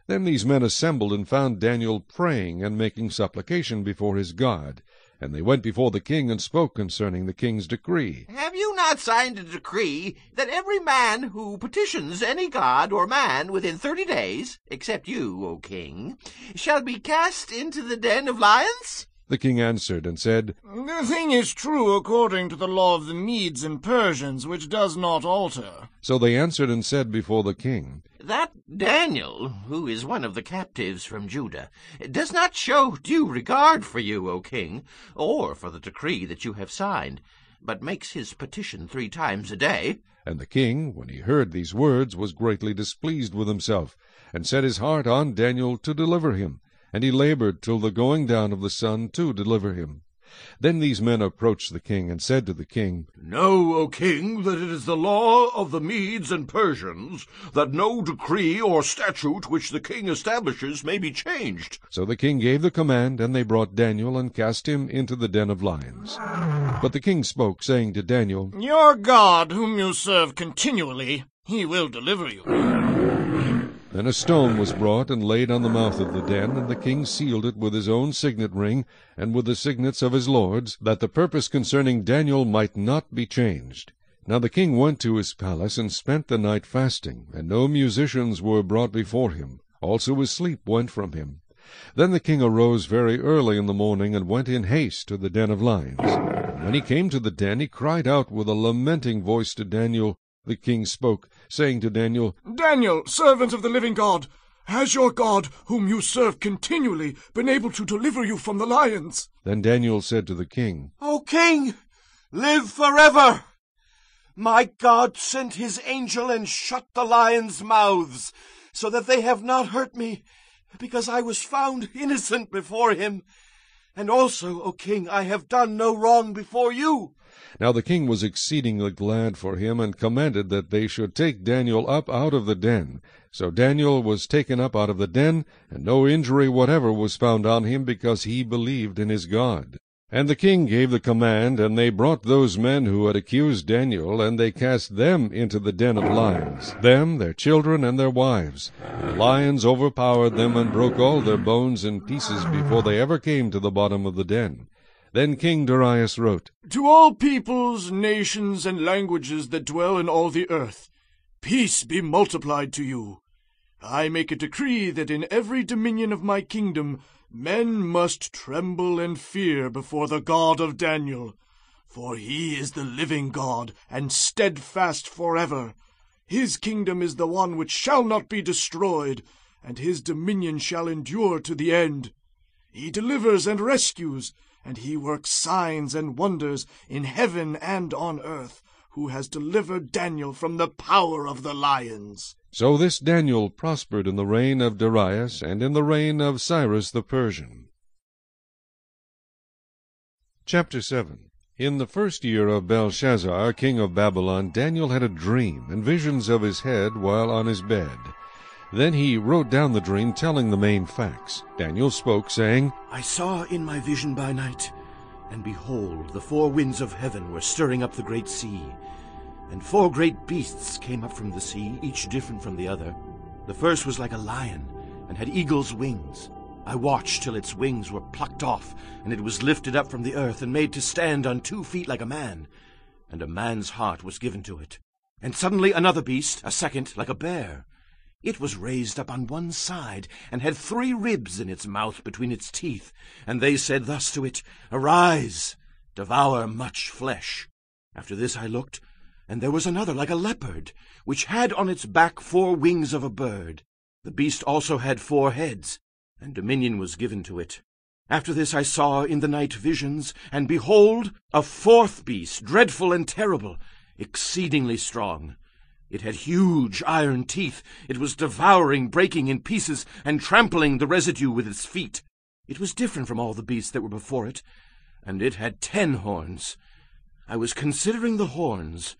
Then these men assembled and found Daniel praying and making supplication before his God. And they went before the king and spoke concerning the king's decree. Have you not signed a decree that every man who petitions any god or man within thirty days, except you, O king, shall be cast into the den of lions? The king answered and said, The thing is true according to the law of the Medes and Persians, which does not alter. So they answered and said before the king, That Daniel, who is one of the captives from Judah, does not show due regard for you, O king, or for the decree that you have signed, but makes his petition three times a day. And the king, when he heard these words, was greatly displeased with himself, and set his heart on Daniel to deliver him. And he labored till the going down of the sun to deliver him. Then these men approached the king, and said to the king, Know, O king, that it is the law of the Medes and Persians that no decree or statute which the king establishes may be changed. So the king gave the command, and they brought Daniel, and cast him into the den of lions. But the king spoke, saying to Daniel, Your God, whom you serve continually, he will deliver you. Then a stone was brought and laid on the mouth of the den, and the king sealed it with his own signet ring, and with the signets of his lords, that the purpose concerning Daniel might not be changed. Now the king went to his palace, and spent the night fasting, and no musicians were brought before him. Also his sleep went from him. Then the king arose very early in the morning, and went in haste to the den of lions. When he came to the den, he cried out with a lamenting voice to Daniel. The king spoke, saying to Daniel, Daniel, servant of the living God, has your God, whom you serve continually, been able to deliver you from the lions? Then Daniel said to the king, O king, live forever! My God sent his angel and shut the lions' mouths, so that they have not hurt me, because I was found innocent before him. And also, O king, I have done no wrong before you. Now the king was exceedingly glad for him, and commanded that they should take Daniel up out of the den. So Daniel was taken up out of the den, and no injury whatever was found on him, because he believed in his God. And the king gave the command, and they brought those men who had accused Daniel, and they cast them into the den of lions, them, their children, and their wives. The lions overpowered them, and broke all their bones in pieces before they ever came to the bottom of the den. Then King Darius wrote, To all peoples, nations, and languages that dwell in all the earth, peace be multiplied to you. I make a decree that in every dominion of my kingdom men must tremble and fear before the God of Daniel. For he is the living God, and steadfast forever. His kingdom is the one which shall not be destroyed, and his dominion shall endure to the end. He delivers and rescues, and he works signs and wonders in heaven and on earth, who has delivered Daniel from the power of the lions. So this Daniel prospered in the reign of Darius, and in the reign of Cyrus the Persian. Chapter 7 In the first year of Belshazzar, king of Babylon, Daniel had a dream, and visions of his head while on his bed. Then he wrote down the dream, telling the main facts. Daniel spoke, saying, I saw in my vision by night, and behold, the four winds of heaven were stirring up the great sea. And four great beasts came up from the sea, each different from the other. The first was like a lion, and had eagle's wings. I watched till its wings were plucked off, and it was lifted up from the earth, and made to stand on two feet like a man. And a man's heart was given to it. And suddenly another beast, a second, like a bear. It was raised up on one side, and had three ribs in its mouth between its teeth. And they said thus to it, Arise, devour much flesh. After this I looked, and there was another like a leopard, which had on its back four wings of a bird. The beast also had four heads, and dominion was given to it. After this I saw in the night visions, and behold, a fourth beast, dreadful and terrible, exceedingly strong. It had huge iron teeth. It was devouring, breaking in pieces, and trampling the residue with its feet. It was different from all the beasts that were before it, and it had ten horns. I was considering the horns,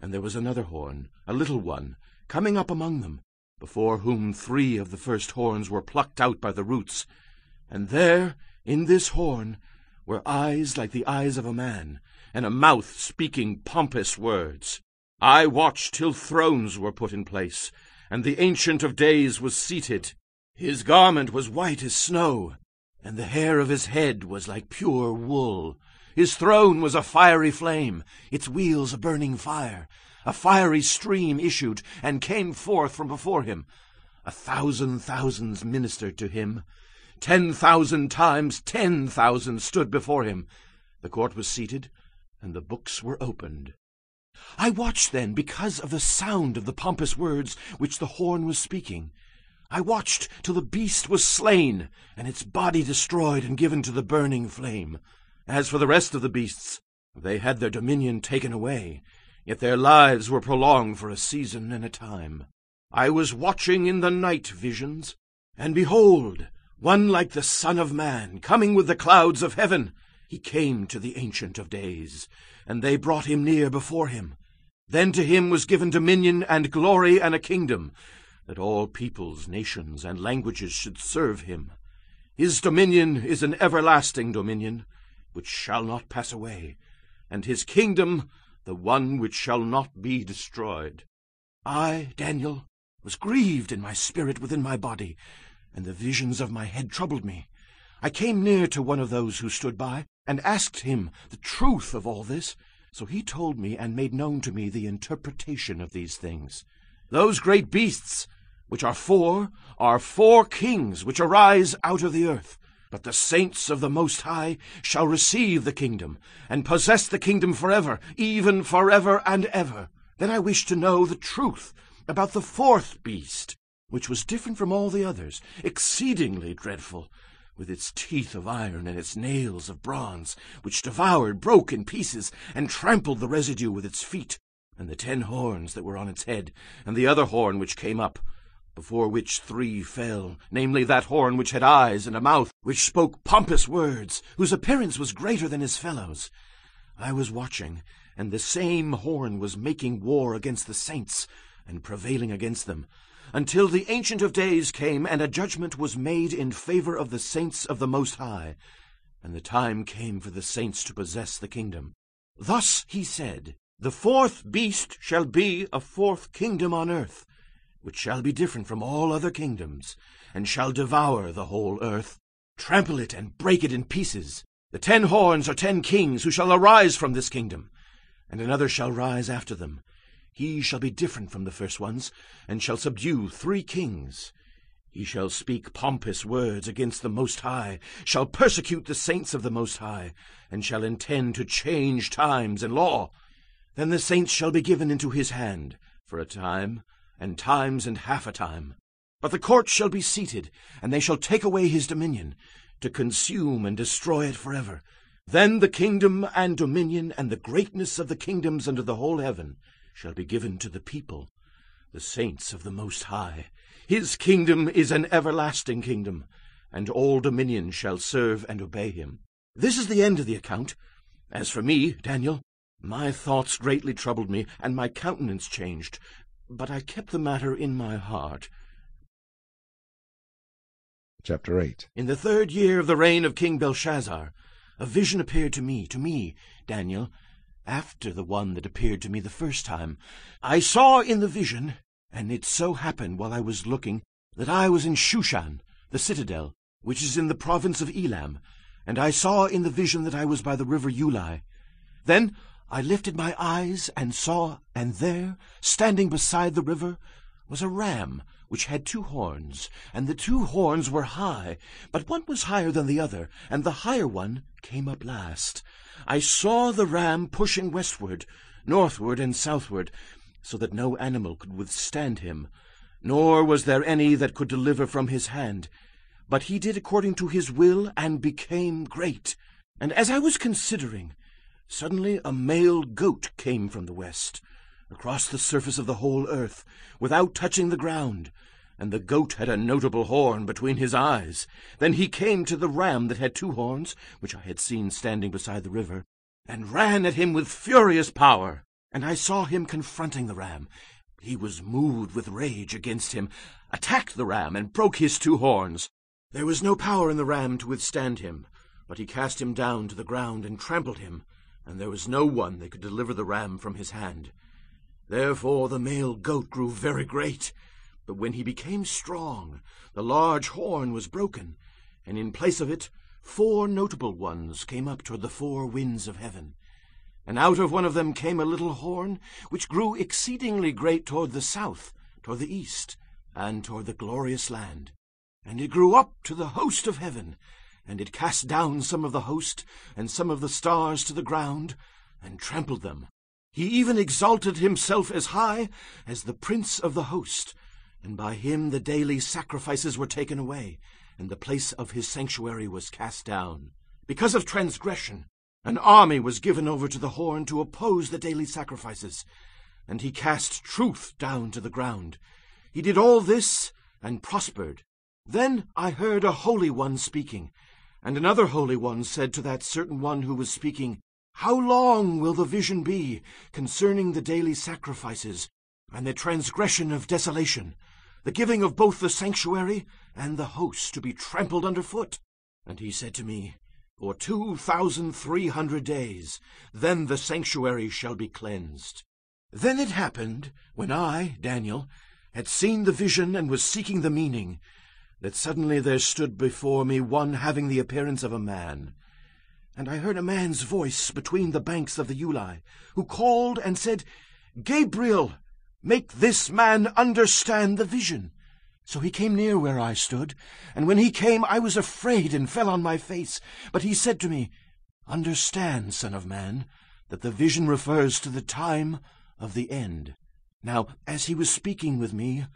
and there was another horn, a little one, coming up among them, before whom three of the first horns were plucked out by the roots. And there, in this horn, were eyes like the eyes of a man, and a mouth speaking pompous words. I watched till thrones were put in place, and the Ancient of Days was seated. His garment was white as snow, and the hair of his head was like pure wool. His throne was a fiery flame, its wheels a burning fire. A fiery stream issued and came forth from before him. A thousand thousands ministered to him. Ten thousand times ten thousand stood before him. The court was seated, and the books were opened. I watched then because of the sound of the pompous words which the horn was speaking. I watched till the beast was slain, and its body destroyed and given to the burning flame. As for the rest of the beasts, they had their dominion taken away, yet their lives were prolonged for a season and a time. I was watching in the night visions, and behold, one like the Son of Man, coming with the clouds of heaven. He came to the Ancient of Days, and they brought him near before him. Then to him was given dominion and glory and a kingdom, that all peoples, nations, and languages should serve him. His dominion is an everlasting dominion, which shall not pass away, and his kingdom the one which shall not be destroyed. I, Daniel, was grieved in my spirit within my body, and the visions of my head troubled me. I came near to one of those who stood by, and asked him the truth of all this. So he told me and made known to me the interpretation of these things. Those great beasts, which are four, are four kings which arise out of the earth. But the saints of the Most High shall receive the kingdom, and possess the kingdom forever, even forever and ever. Then I wished to know the truth about the fourth beast, which was different from all the others, exceedingly dreadful, with its teeth of iron and its nails of bronze, which devoured, broke in pieces, and trampled the residue with its feet, and the ten horns that were on its head, and the other horn which came up, before which three fell, namely that horn which had eyes and a mouth, which spoke pompous words, whose appearance was greater than his fellows. I was watching, and the same horn was making war against the saints, and prevailing against them, until the Ancient of Days came, and a judgment was made in favor of the saints of the Most High, and the time came for the saints to possess the kingdom. Thus he said, The fourth beast shall be a fourth kingdom on earth, which shall be different from all other kingdoms, and shall devour the whole earth, trample it and break it in pieces. The ten horns are ten kings who shall arise from this kingdom, and another shall rise after them. He shall be different from the first ones, and shall subdue three kings. He shall speak pompous words against the Most High, shall persecute the saints of the Most High, and shall intend to change times and law. Then the saints shall be given into his hand for a time, and times and half a time. But the court shall be seated, and they shall take away his dominion, to consume and destroy it forever. Then the kingdom and dominion and the greatness of the kingdoms under the whole heaven shall be given to the people, the saints of the Most High. His kingdom is an everlasting kingdom, and all dominion shall serve and obey him. This is the end of the account. As for me, Daniel, my thoughts greatly troubled me, and my countenance changed, but I kept the matter in my heart. Chapter 8 In the third year of the reign of King Belshazzar, a vision appeared to me, to me, Daniel, after the one that appeared to me the first time. I saw in the vision, and it so happened while I was looking, that I was in Shushan, the citadel, which is in the province of Elam, and I saw in the vision that I was by the river Ulai. Then I lifted my eyes and saw, and there, standing beside the river, was a ram which had two horns, and the two horns were high, but one was higher than the other, and the higher one came up last. I saw the ram pushing westward, northward, and southward, so that no animal could withstand him, nor was there any that could deliver from his hand. But he did according to his will, and became great. And as I was considering, suddenly a male goat came from the west, across the surface of the whole earth, without touching the ground, and the goat had a notable horn between his eyes. Then he came to the ram that had two horns, which I had seen standing beside the river, and ran at him with furious power. And I saw him confronting the ram. He was moved with rage against him, attacked the ram, and broke his two horns. There was no power in the ram to withstand him, but he cast him down to the ground and trampled him, and there was no one that could deliver the ram from his hand. Therefore the male goat grew very great, but when he became strong, the large horn was broken, and in place of it four notable ones came up toward the four winds of heaven. And out of one of them came a little horn, which grew exceedingly great toward the south, toward the east, and toward the glorious land. And it grew up to the host of heaven, and it cast down some of the host and some of the stars to the ground, and trampled them. He even exalted himself as high as the prince of the host, and by him the daily sacrifices were taken away, and the place of his sanctuary was cast down. Because of transgression, an army was given over to the horn to oppose the daily sacrifices, and he cast truth down to the ground. He did all this and prospered. Then I heard a holy one speaking, and another holy one said to that certain one who was speaking, How long will the vision be concerning the daily sacrifices and the transgression of desolation, the giving of both the sanctuary and the host to be trampled under foot? And he said to me, For two thousand three hundred days, then the sanctuary shall be cleansed. Then it happened, when I, Daniel, had seen the vision and was seeking the meaning, that suddenly there stood before me one having the appearance of a man. And I heard a man's voice between the banks of the Ulai, who called and said, Gabriel, make this man understand the vision. So he came near where I stood, and when he came I was afraid and fell on my face. But he said to me, Understand, son of man, that the vision refers to the time of the end. Now, as he was speaking with me,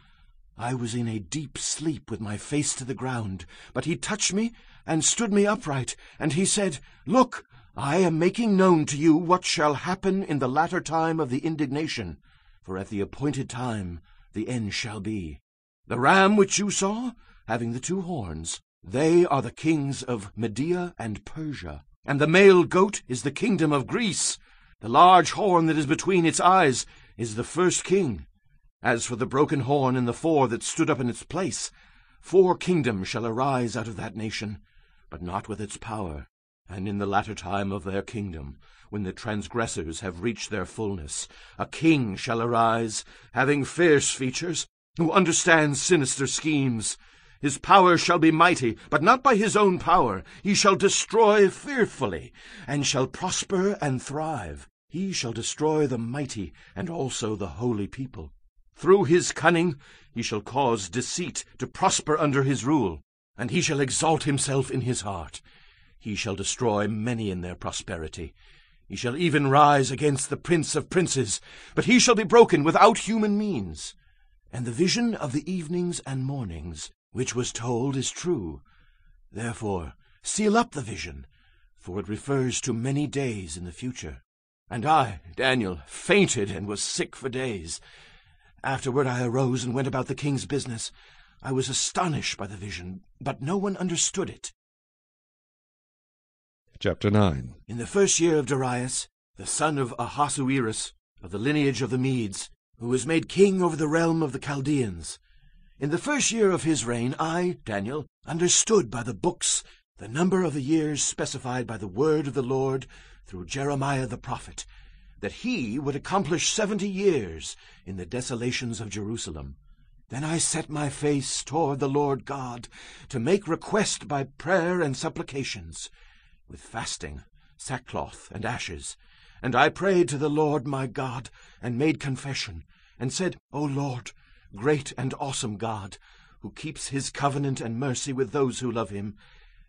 I was in a deep sleep with my face to the ground, but he touched me and stood me upright, and he said, Look, I am making known to you what shall happen in the latter time of the indignation, for at the appointed time the end shall be. The ram which you saw, having the two horns, they are the kings of Media and Persia. And the male goat is the kingdom of Greece. The large horn that is between its eyes is the first king. As for the broken horn and the four that stood up in its place, four kingdoms shall arise out of that nation, but not with its power. And in the latter time of their kingdom, when the transgressors have reached their fullness, a king shall arise, having fierce features, who understands sinister schemes. His power shall be mighty, but not by his own power. He shall destroy fearfully, and shall prosper and thrive. He shall destroy the mighty, and also the holy people. Through his cunning he shall cause deceit to prosper under his rule, and he shall exalt himself in his heart. He shall destroy many in their prosperity. He shall even rise against the prince of princes, but he shall be broken without human means. And the vision of the evenings and mornings which was told is true. Therefore seal up the vision, for it refers to many days in the future. And I, Daniel, fainted and was sick for days. Afterward I arose and went about the king's business. I was astonished by the vision, but no one understood it. Chapter 9 In the first year of Darius, the son of Ahasuerus, of the lineage of the Medes, who was made king over the realm of the Chaldeans, in the first year of his reign, I, Daniel, understood by the books the number of the years specified by the word of the Lord through Jeremiah the prophet, that he would accomplish seventy years in the desolations of Jerusalem. Then I set my face toward the Lord God to make request by prayer and supplications, with fasting, sackcloth, and ashes. And I prayed to the Lord my God, and made confession, and said, O Lord, great and awesome God, who keeps his covenant and mercy with those who love him,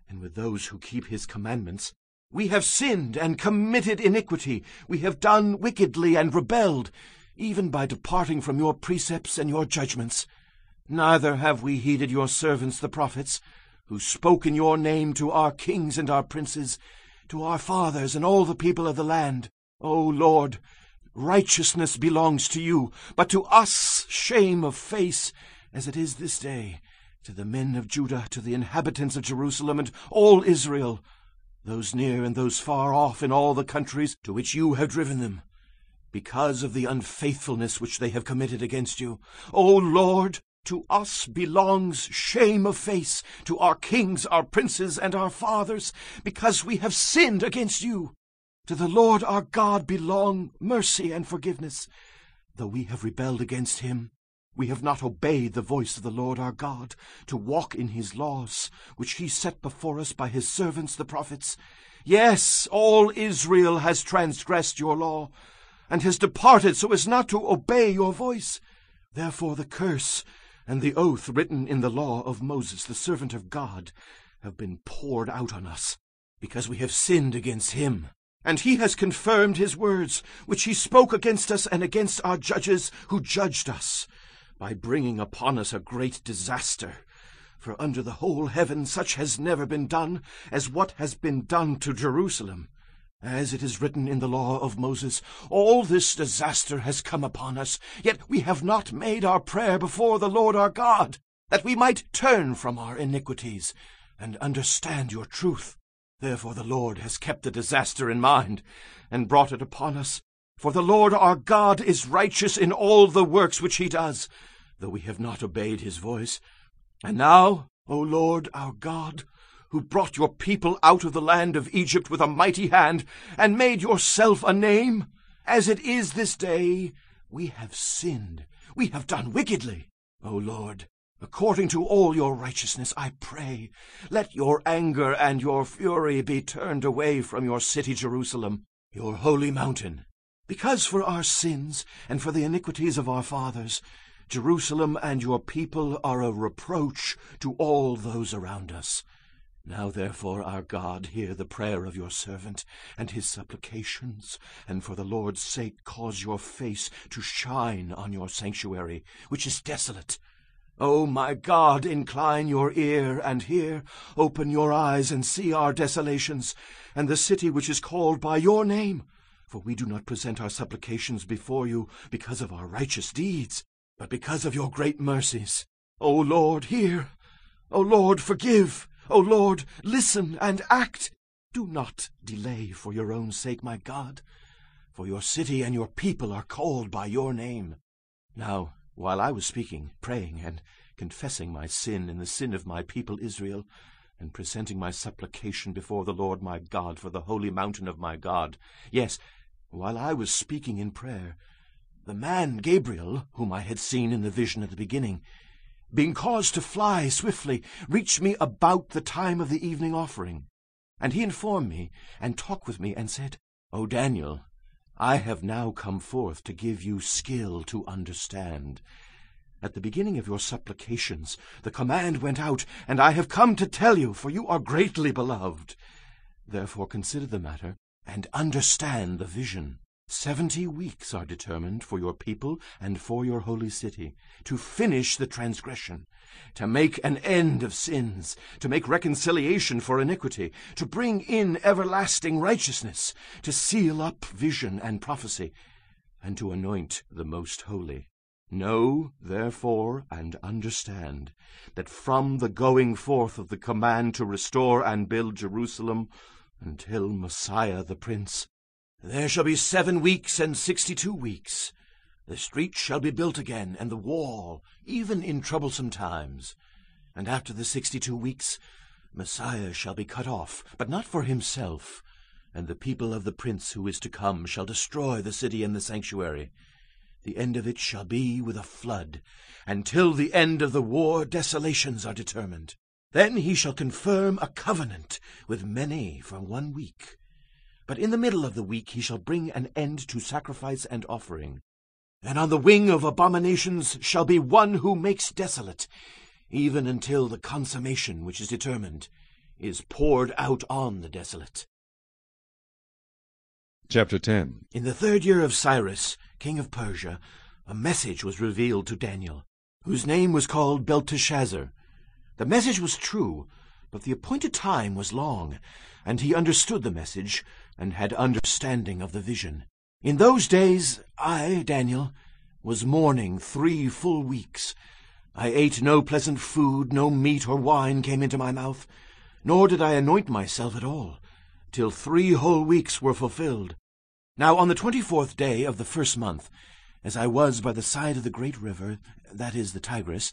and with those who keep his commandments. We have sinned and committed iniquity. We have done wickedly and rebelled, even by departing from your precepts and your judgments. Neither have we heeded your servants the prophets, who spoke in your name to our kings and our princes, to our fathers and all the people of the land. O Lord, Righteousness belongs to you, but to us shame of face, as it is this day, to the men of Judah, to the inhabitants of Jerusalem, and all Israel, those near and those far off in all the countries to which you have driven them, because of the unfaithfulness which they have committed against you. O Lord, to us belongs shame of face, to our kings, our princes, and our fathers, because we have sinned against you. To the Lord our God belong mercy and forgiveness. Though we have rebelled against him, we have not obeyed the voice of the Lord our God, to walk in his laws, which he set before us by his servants the prophets. Yes, all Israel has transgressed your law, and has departed so as not to obey your voice. Therefore the curse and the oath written in the law of Moses, the servant of God, have been poured out on us, because we have sinned against him. And he has confirmed his words, which he spoke against us and against our judges who judged us, by bringing upon us a great disaster. For under the whole heaven such has never been done as what has been done to Jerusalem. As it is written in the law of Moses, all this disaster has come upon us, yet we have not made our prayer before the Lord our God, that we might turn from our iniquities and understand your truth. Therefore the Lord has kept the disaster in mind, and brought it upon us. For the Lord our God is righteous in all the works which he does, though we have not obeyed his voice. And now, O Lord our God, who brought your people out of the land of Egypt with a mighty hand, and made yourself a name, as it is this day, we have sinned, we have done wickedly. O Lord, According to all your righteousness, I pray, let your anger and your fury be turned away from your city Jerusalem, your holy mountain. Because for our sins and for the iniquities of our fathers, Jerusalem and your people are a reproach to all those around us. Now therefore, our God, hear the prayer of your servant and his supplications, and for the Lord's sake cause your face to shine on your sanctuary, which is desolate, O my God, incline your ear and hear, open your eyes and see our desolations, and the city which is called by your name. For we do not present our supplications before you because of our righteous deeds, but because of your great mercies. O Lord, hear! O Lord, forgive! O Lord, listen and act! Do not delay for your own sake, my God, for your city and your people are called by your name. Now, while I was speaking, praying, and confessing my sin and the sin of my people Israel, and presenting my supplication before the Lord my God for the holy mountain of my God, yes, while I was speaking in prayer, the man Gabriel, whom I had seen in the vision at the beginning, being caused to fly swiftly, reached me about the time of the evening offering. And he informed me, and talked with me, and said, O Daniel, I have now come forth to give you skill to understand. At the beginning of your supplications the command went out, and I have come to tell you, for you are greatly beloved. Therefore consider the matter, and understand the vision. Seventy weeks are determined for your people and for your holy city, to finish the transgression, to make an end of sins, to make reconciliation for iniquity, to bring in everlasting righteousness, to seal up vision and prophecy, and to anoint the most holy. Know, therefore, and understand, that from the going forth of the command to restore and build Jerusalem until Messiah the Prince, there shall be seven weeks and sixty-two weeks. The street shall be built again, and the wall, even in troublesome times. And after the sixty-two weeks, Messiah shall be cut off, but not for himself. And the people of the prince who is to come shall destroy the city and the sanctuary. The end of it shall be with a flood, and till the end of the war desolations are determined. Then he shall confirm a covenant with many for one week. But in the middle of the week he shall bring an end to sacrifice and offering. And on the wing of abominations shall be one who makes desolate, even until the consummation which is determined is poured out on the desolate. Chapter 10 In the third year of Cyrus, king of Persia, a message was revealed to Daniel, whose name was called Belteshazzar. The message was true, but the appointed time was long, and he understood the message, and had understanding of the vision. In those days I, Daniel, was mourning three full weeks. I ate no pleasant food, no meat or wine came into my mouth, nor did I anoint myself at all, till three whole weeks were fulfilled. Now on the twenty-fourth day of the first month, as I was by the side of the great river, that is the Tigris,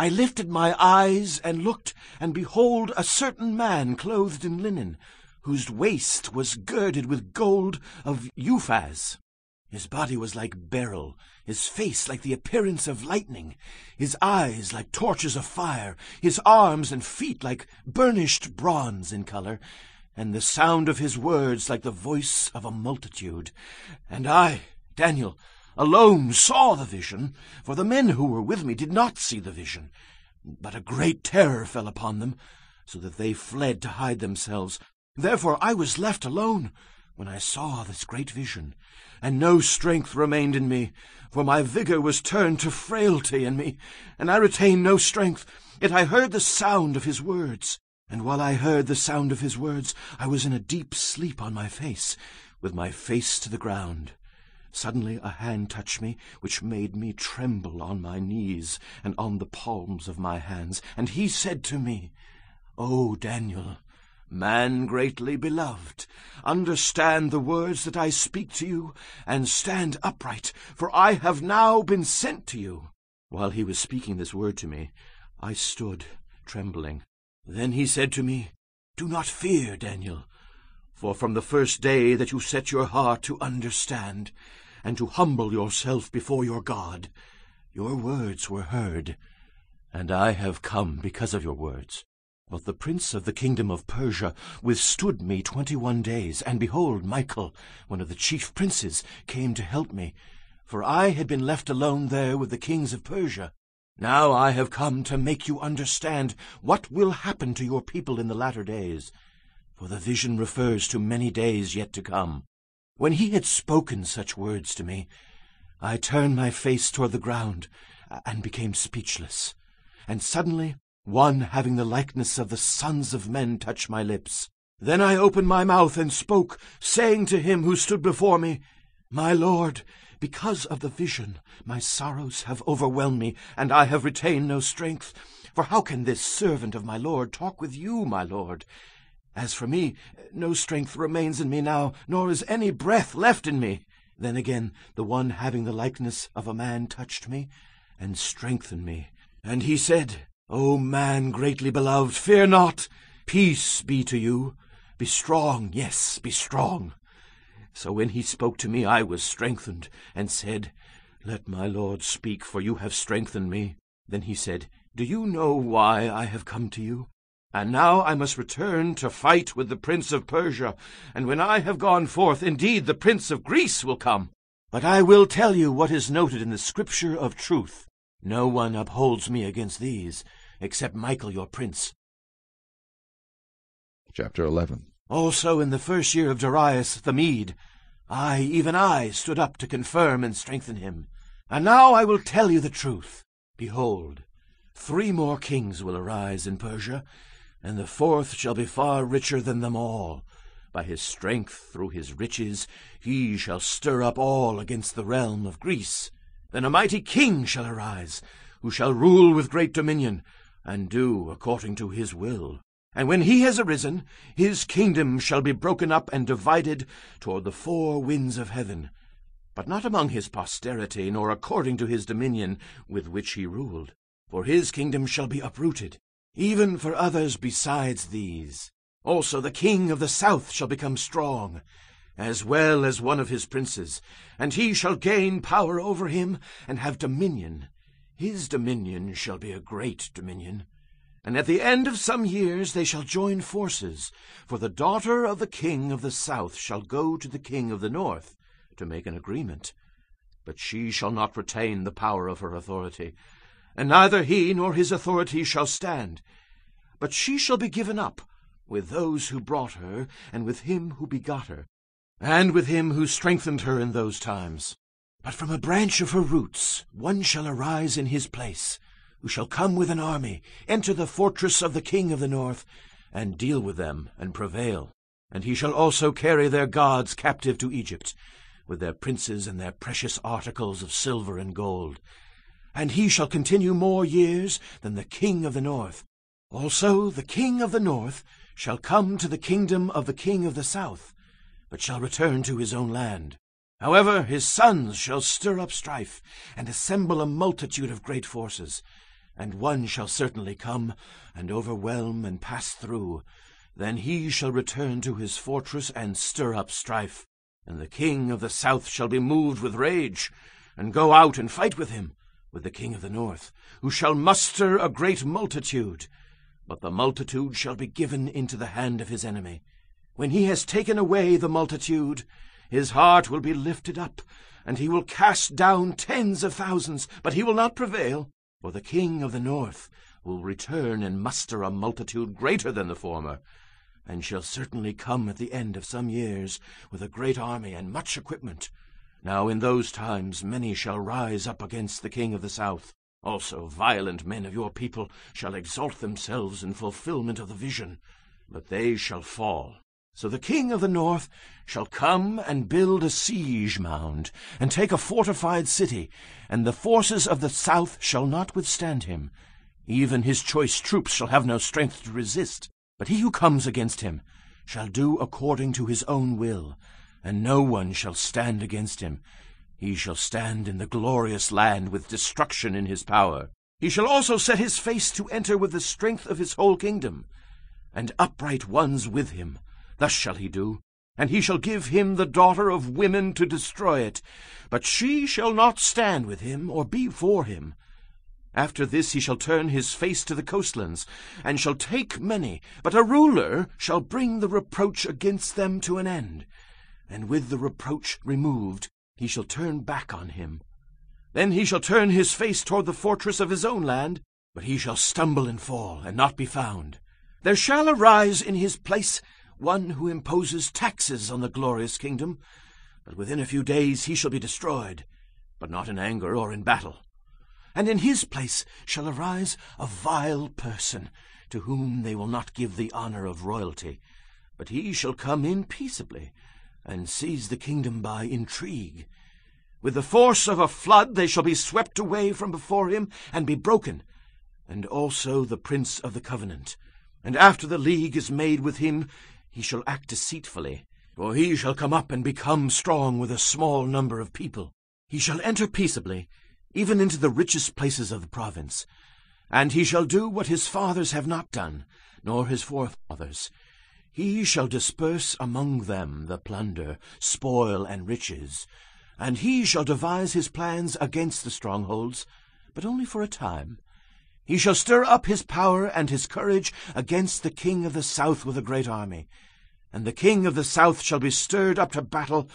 I lifted my eyes and looked, and behold a certain man clothed in linen, whose waist was girded with gold of Uphaz. His body was like beryl, his face like the appearance of lightning, his eyes like torches of fire, his arms and feet like burnished bronze in color, and the sound of his words like the voice of a multitude. And I, Daniel, alone saw the vision, for the men who were with me did not see the vision. But a great terror fell upon them, so that they fled to hide themselves. Therefore I was left alone when I saw this great vision, and no strength remained in me, for my vigor was turned to frailty in me, and I retained no strength. Yet I heard the sound of his words, and while I heard the sound of his words, I was in a deep sleep on my face, with my face to the ground. Suddenly a hand touched me, which made me tremble on my knees and on the palms of my hands, and he said to me, O Daniel, man greatly beloved, understand the words that I speak to you, and stand upright, for I have now been sent to you. While he was speaking this word to me, I stood trembling. Then he said to me, Do not fear, Daniel, for from the first day that you set your heart to understand, and to humble yourself before your God, your words were heard, and I have come because of your words. But the prince of the kingdom of Persia withstood me twenty-one days, and behold, Michael, one of the chief princes, came to help me, for I had been left alone there with the kings of Persia. Now I have come to make you understand what will happen to your people in the latter days, for the vision refers to many days yet to come. When he had spoken such words to me, I turned my face toward the ground and became speechless. And suddenly one having the likeness of the sons of men touched my lips. Then I opened my mouth and spoke, saying to him who stood before me, My Lord, Because of the vision, my sorrows have overwhelmed me, and I have retained no strength. For how can this servant of my Lord talk with you, my Lord? As for me, no strength remains in me now, nor is any breath left in me. Then again, the one having the likeness of a man touched me, and strengthened me. And he said, O man greatly beloved, fear not. Peace be to you. Be strong, yes, be strong. So when he spoke to me, I was strengthened, and said, Let my Lord speak, for you have strengthened me. Then he said, Do you know why I have come to you? And now I must return to fight with the prince of Persia, and when I have gone forth, indeed the prince of Greece will come. But I will tell you what is noted in the scripture of truth. No one upholds me against these, except Michael your prince. Chapter 11 Also in the first year of Darius the Mede, I, even I, stood up to confirm and strengthen him. And now I will tell you the truth. Behold, three more kings will arise in Persia, and the fourth shall be far richer than them all. By his strength through his riches he shall stir up all against the realm of Greece. Then a mighty king shall arise, who shall rule with great dominion, and do according to his will. And when he has arisen, his kingdom shall be broken up and divided toward the four winds of heaven, but not among his posterity, nor according to his dominion with which he ruled. For his kingdom shall be uprooted, even for others besides these. Also the king of the south shall become strong, as well as one of his princes, and he shall gain power over him, and have dominion. His dominion shall be a great dominion. And at the end of some years they shall join forces, for the daughter of the king of the south shall go to the king of the north to make an agreement. But she shall not retain the power of her authority, and neither he nor his authority shall stand. But she shall be given up with those who brought her, and with him who begot her, and with him who strengthened her in those times. But from a branch of her roots one shall arise in his place, who shall come with an army, enter the fortress of the king of the north, and deal with them, and prevail. And he shall also carry their gods captive to Egypt, with their princes and their precious articles of silver and gold. And he shall continue more years than the king of the north. Also the king of the north shall come to the kingdom of the king of the south, but shall return to his own land. However, his sons shall stir up strife, and assemble a multitude of great forces. And one shall certainly come, and overwhelm and pass through. Then he shall return to his fortress, and stir up strife. And the king of the south shall be moved with rage, and go out and fight with him, with the king of the north, who shall muster a great multitude. But the multitude shall be given into the hand of his enemy. When he has taken away the multitude, his heart will be lifted up, and he will cast down tens of thousands, but he will not prevail. For the king of the north will return and muster a multitude greater than the former, and shall certainly come at the end of some years with a great army and much equipment. Now in those times many shall rise up against the king of the south. Also violent men of your people shall exalt themselves in fulfillment of the vision, but they shall fall. So the king of the north shall come and build a siege mound, and take a fortified city, and the forces of the south shall not withstand him. Even his choice troops shall have no strength to resist. But he who comes against him shall do according to his own will, and no one shall stand against him. He shall stand in the glorious land with destruction in his power. He shall also set his face to enter with the strength of his whole kingdom, and upright ones with him. Thus shall he do. And he shall give him the daughter of women to destroy it. But she shall not stand with him, or be for him. After this he shall turn his face to the coastlands, and shall take many. But a ruler shall bring the reproach against them to an end. And with the reproach removed, he shall turn back on him. Then he shall turn his face toward the fortress of his own land, but he shall stumble and fall, and not be found. There shall arise in his place one who imposes taxes on the glorious kingdom, but within a few days he shall be destroyed, but not in anger or in battle. And in his place shall arise a vile person, to whom they will not give the honour of royalty, but he shall come in peaceably, and seize the kingdom by intrigue. With the force of a flood they shall be swept away from before him, and be broken, and also the prince of the covenant. And after the league is made with him, he shall act deceitfully. For he shall come up and become strong with a small number of people. He shall enter peaceably, even into the richest places of the province. And he shall do what his fathers have not done, nor his forefathers. He shall disperse among them the plunder, spoil, and riches. And he shall devise his plans against the strongholds, but only for a time. He shall stir up his power and his courage against the king of the south with a great army. And the king of the south shall be stirred up to battle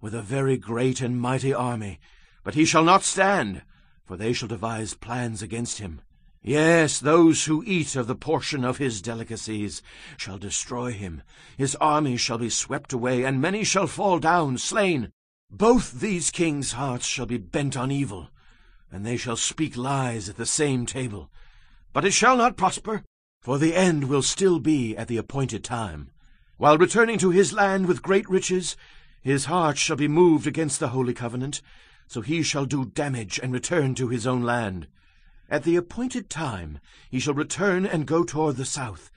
with a very great and mighty army. But he shall not stand, for they shall devise plans against him. Yes, those who eat of the portion of his delicacies shall destroy him. His army shall be swept away, and many shall fall down, slain. Both these kings' hearts shall be bent on evil, and they shall speak lies at the same table. But it shall not prosper, for the end will still be at the appointed time. While returning to his land with great riches, his heart shall be moved against the holy covenant, so he shall do damage and return to his own land. At the appointed time he shall return and go toward the south,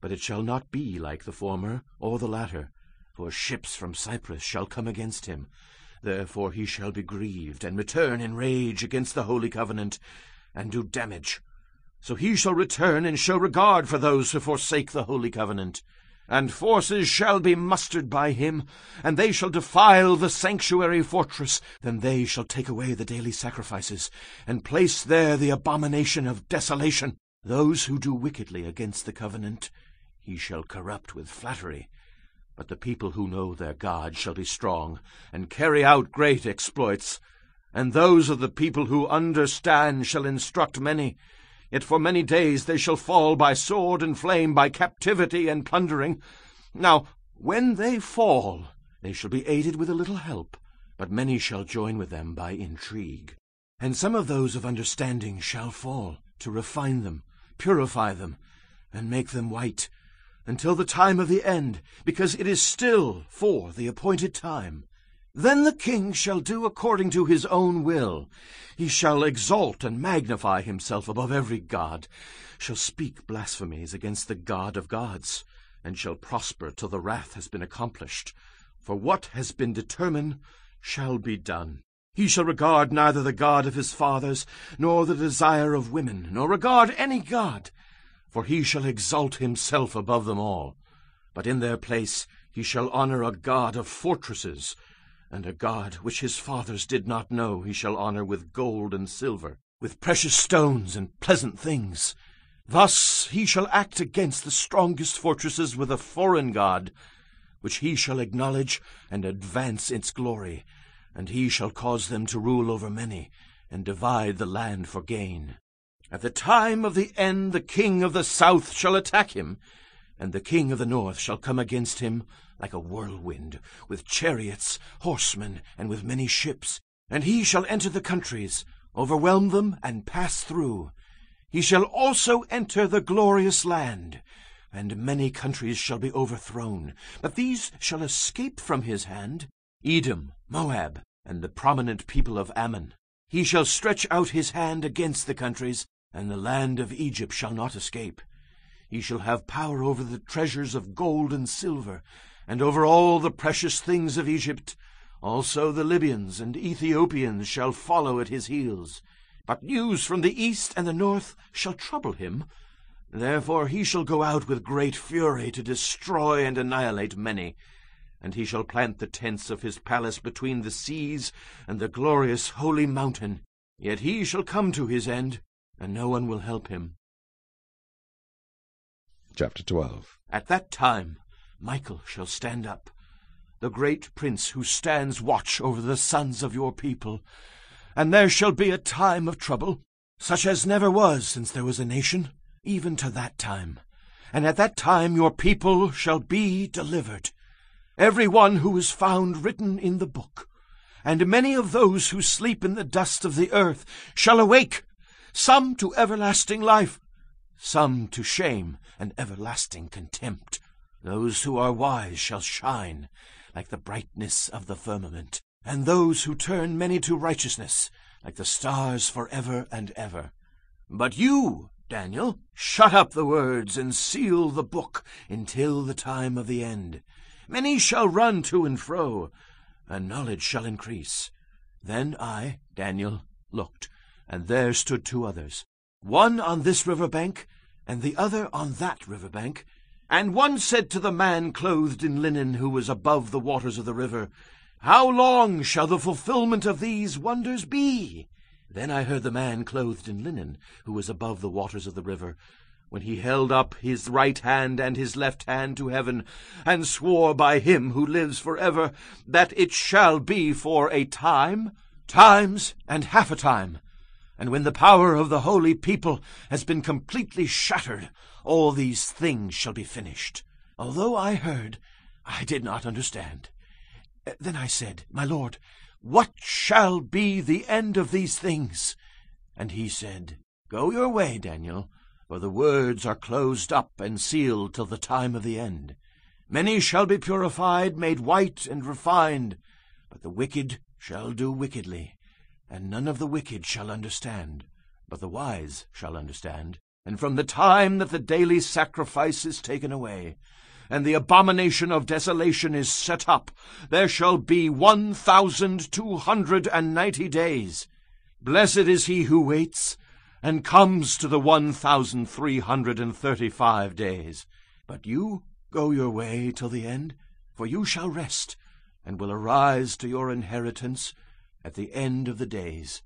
but it shall not be like the former or the latter, for ships from Cyprus shall come against him. Therefore he shall be grieved, and return in rage against the holy covenant, and do damage. So he shall return and show regard for those who forsake the holy covenant. And forces shall be mustered by him, and they shall defile the sanctuary fortress. Then they shall take away the daily sacrifices, and place there the abomination of desolation. Those who do wickedly against the covenant he shall corrupt with flattery. But the people who know their God shall be strong, and carry out great exploits. And those of the people who understand shall instruct many. Yet for many days they shall fall by sword and flame, by captivity and plundering. Now, when they fall, they shall be aided with a little help, but many shall join with them by intrigue. And some of those of understanding shall fall, to refine them, purify them, and make them white, until the time of the end, because it is still for the appointed time. Then the king shall do according to his own will. He shall exalt and magnify himself above every god, shall speak blasphemies against the God of gods, and shall prosper till the wrath has been accomplished. For what has been determined shall be done. He shall regard neither the God of his fathers, nor the desire of women, nor regard any God, for he shall exalt himself above them all. But in their place he shall honor a God of fortresses, and a God which his fathers did not know he shall honor with gold and silver, with precious stones and pleasant things. Thus he shall act against the strongest fortresses with a foreign God, which he shall acknowledge and advance its glory, and he shall cause them to rule over many, and divide the land for gain. At the time of the end the king of the south shall attack him, and the king of the north shall come against him like a whirlwind, with chariots, horsemen, and with many ships. And he shall enter the countries, overwhelm them, and pass through. He shall also enter the glorious land, and many countries shall be overthrown. But these shall escape from his hand Edom, Moab, and the prominent people of Ammon. He shall stretch out his hand against the countries, and the land of Egypt shall not escape. He shall have power over the treasures of gold and silver, and over all the precious things of Egypt. Also the Libyans and Ethiopians shall follow at his heels. But news from the east and the north shall trouble him. Therefore he shall go out with great fury to destroy and annihilate many. And he shall plant the tents of his palace between the seas and the glorious holy mountain. Yet he shall come to his end, and no one will help him. Chapter 12 At that time Michael shall stand up, the great prince who stands watch over the sons of your people. And there shall be a time of trouble, such as never was since there was a nation, even to that time. And at that time your people shall be delivered, every one who is found written in the book. And many of those who sleep in the dust of the earth shall awake, some to everlasting life, some to shame and everlasting contempt. Those who are wise shall shine like the brightness of the firmament, and those who turn many to righteousness, like the stars for ever and ever. But you, Daniel, shut up the words and seal the book until the time of the end. Many shall run to and fro, and knowledge shall increase. Then I, Daniel, looked, and there stood two others, one on this river bank, and the other on that river bank. And one said to the man clothed in linen who was above the waters of the river, How long shall the fulfillment of these wonders be? Then I heard the man clothed in linen, who was above the waters of the river, when he held up his right hand and his left hand to heaven, and swore by him who lives for ever, that it shall be for a time, times, and half a time. And when the power of the holy people has been completely shattered, all these things shall be finished. Although I heard, I did not understand. Then I said, My Lord, what shall be the end of these things? And he said, Go your way, Daniel, for the words are closed up and sealed till the time of the end. Many shall be purified, made white and refined, but the wicked shall do wickedly, and none of the wicked shall understand, but the wise shall understand. And from the time that the daily sacrifice is taken away, and the abomination of desolation is set up, there shall be one thousand two hundred and ninety days. Blessed is he who waits, and comes to the one thousand three hundred and thirty-five days. But you go your way till the end, for you shall rest, and will arise to your inheritance at the end of the days.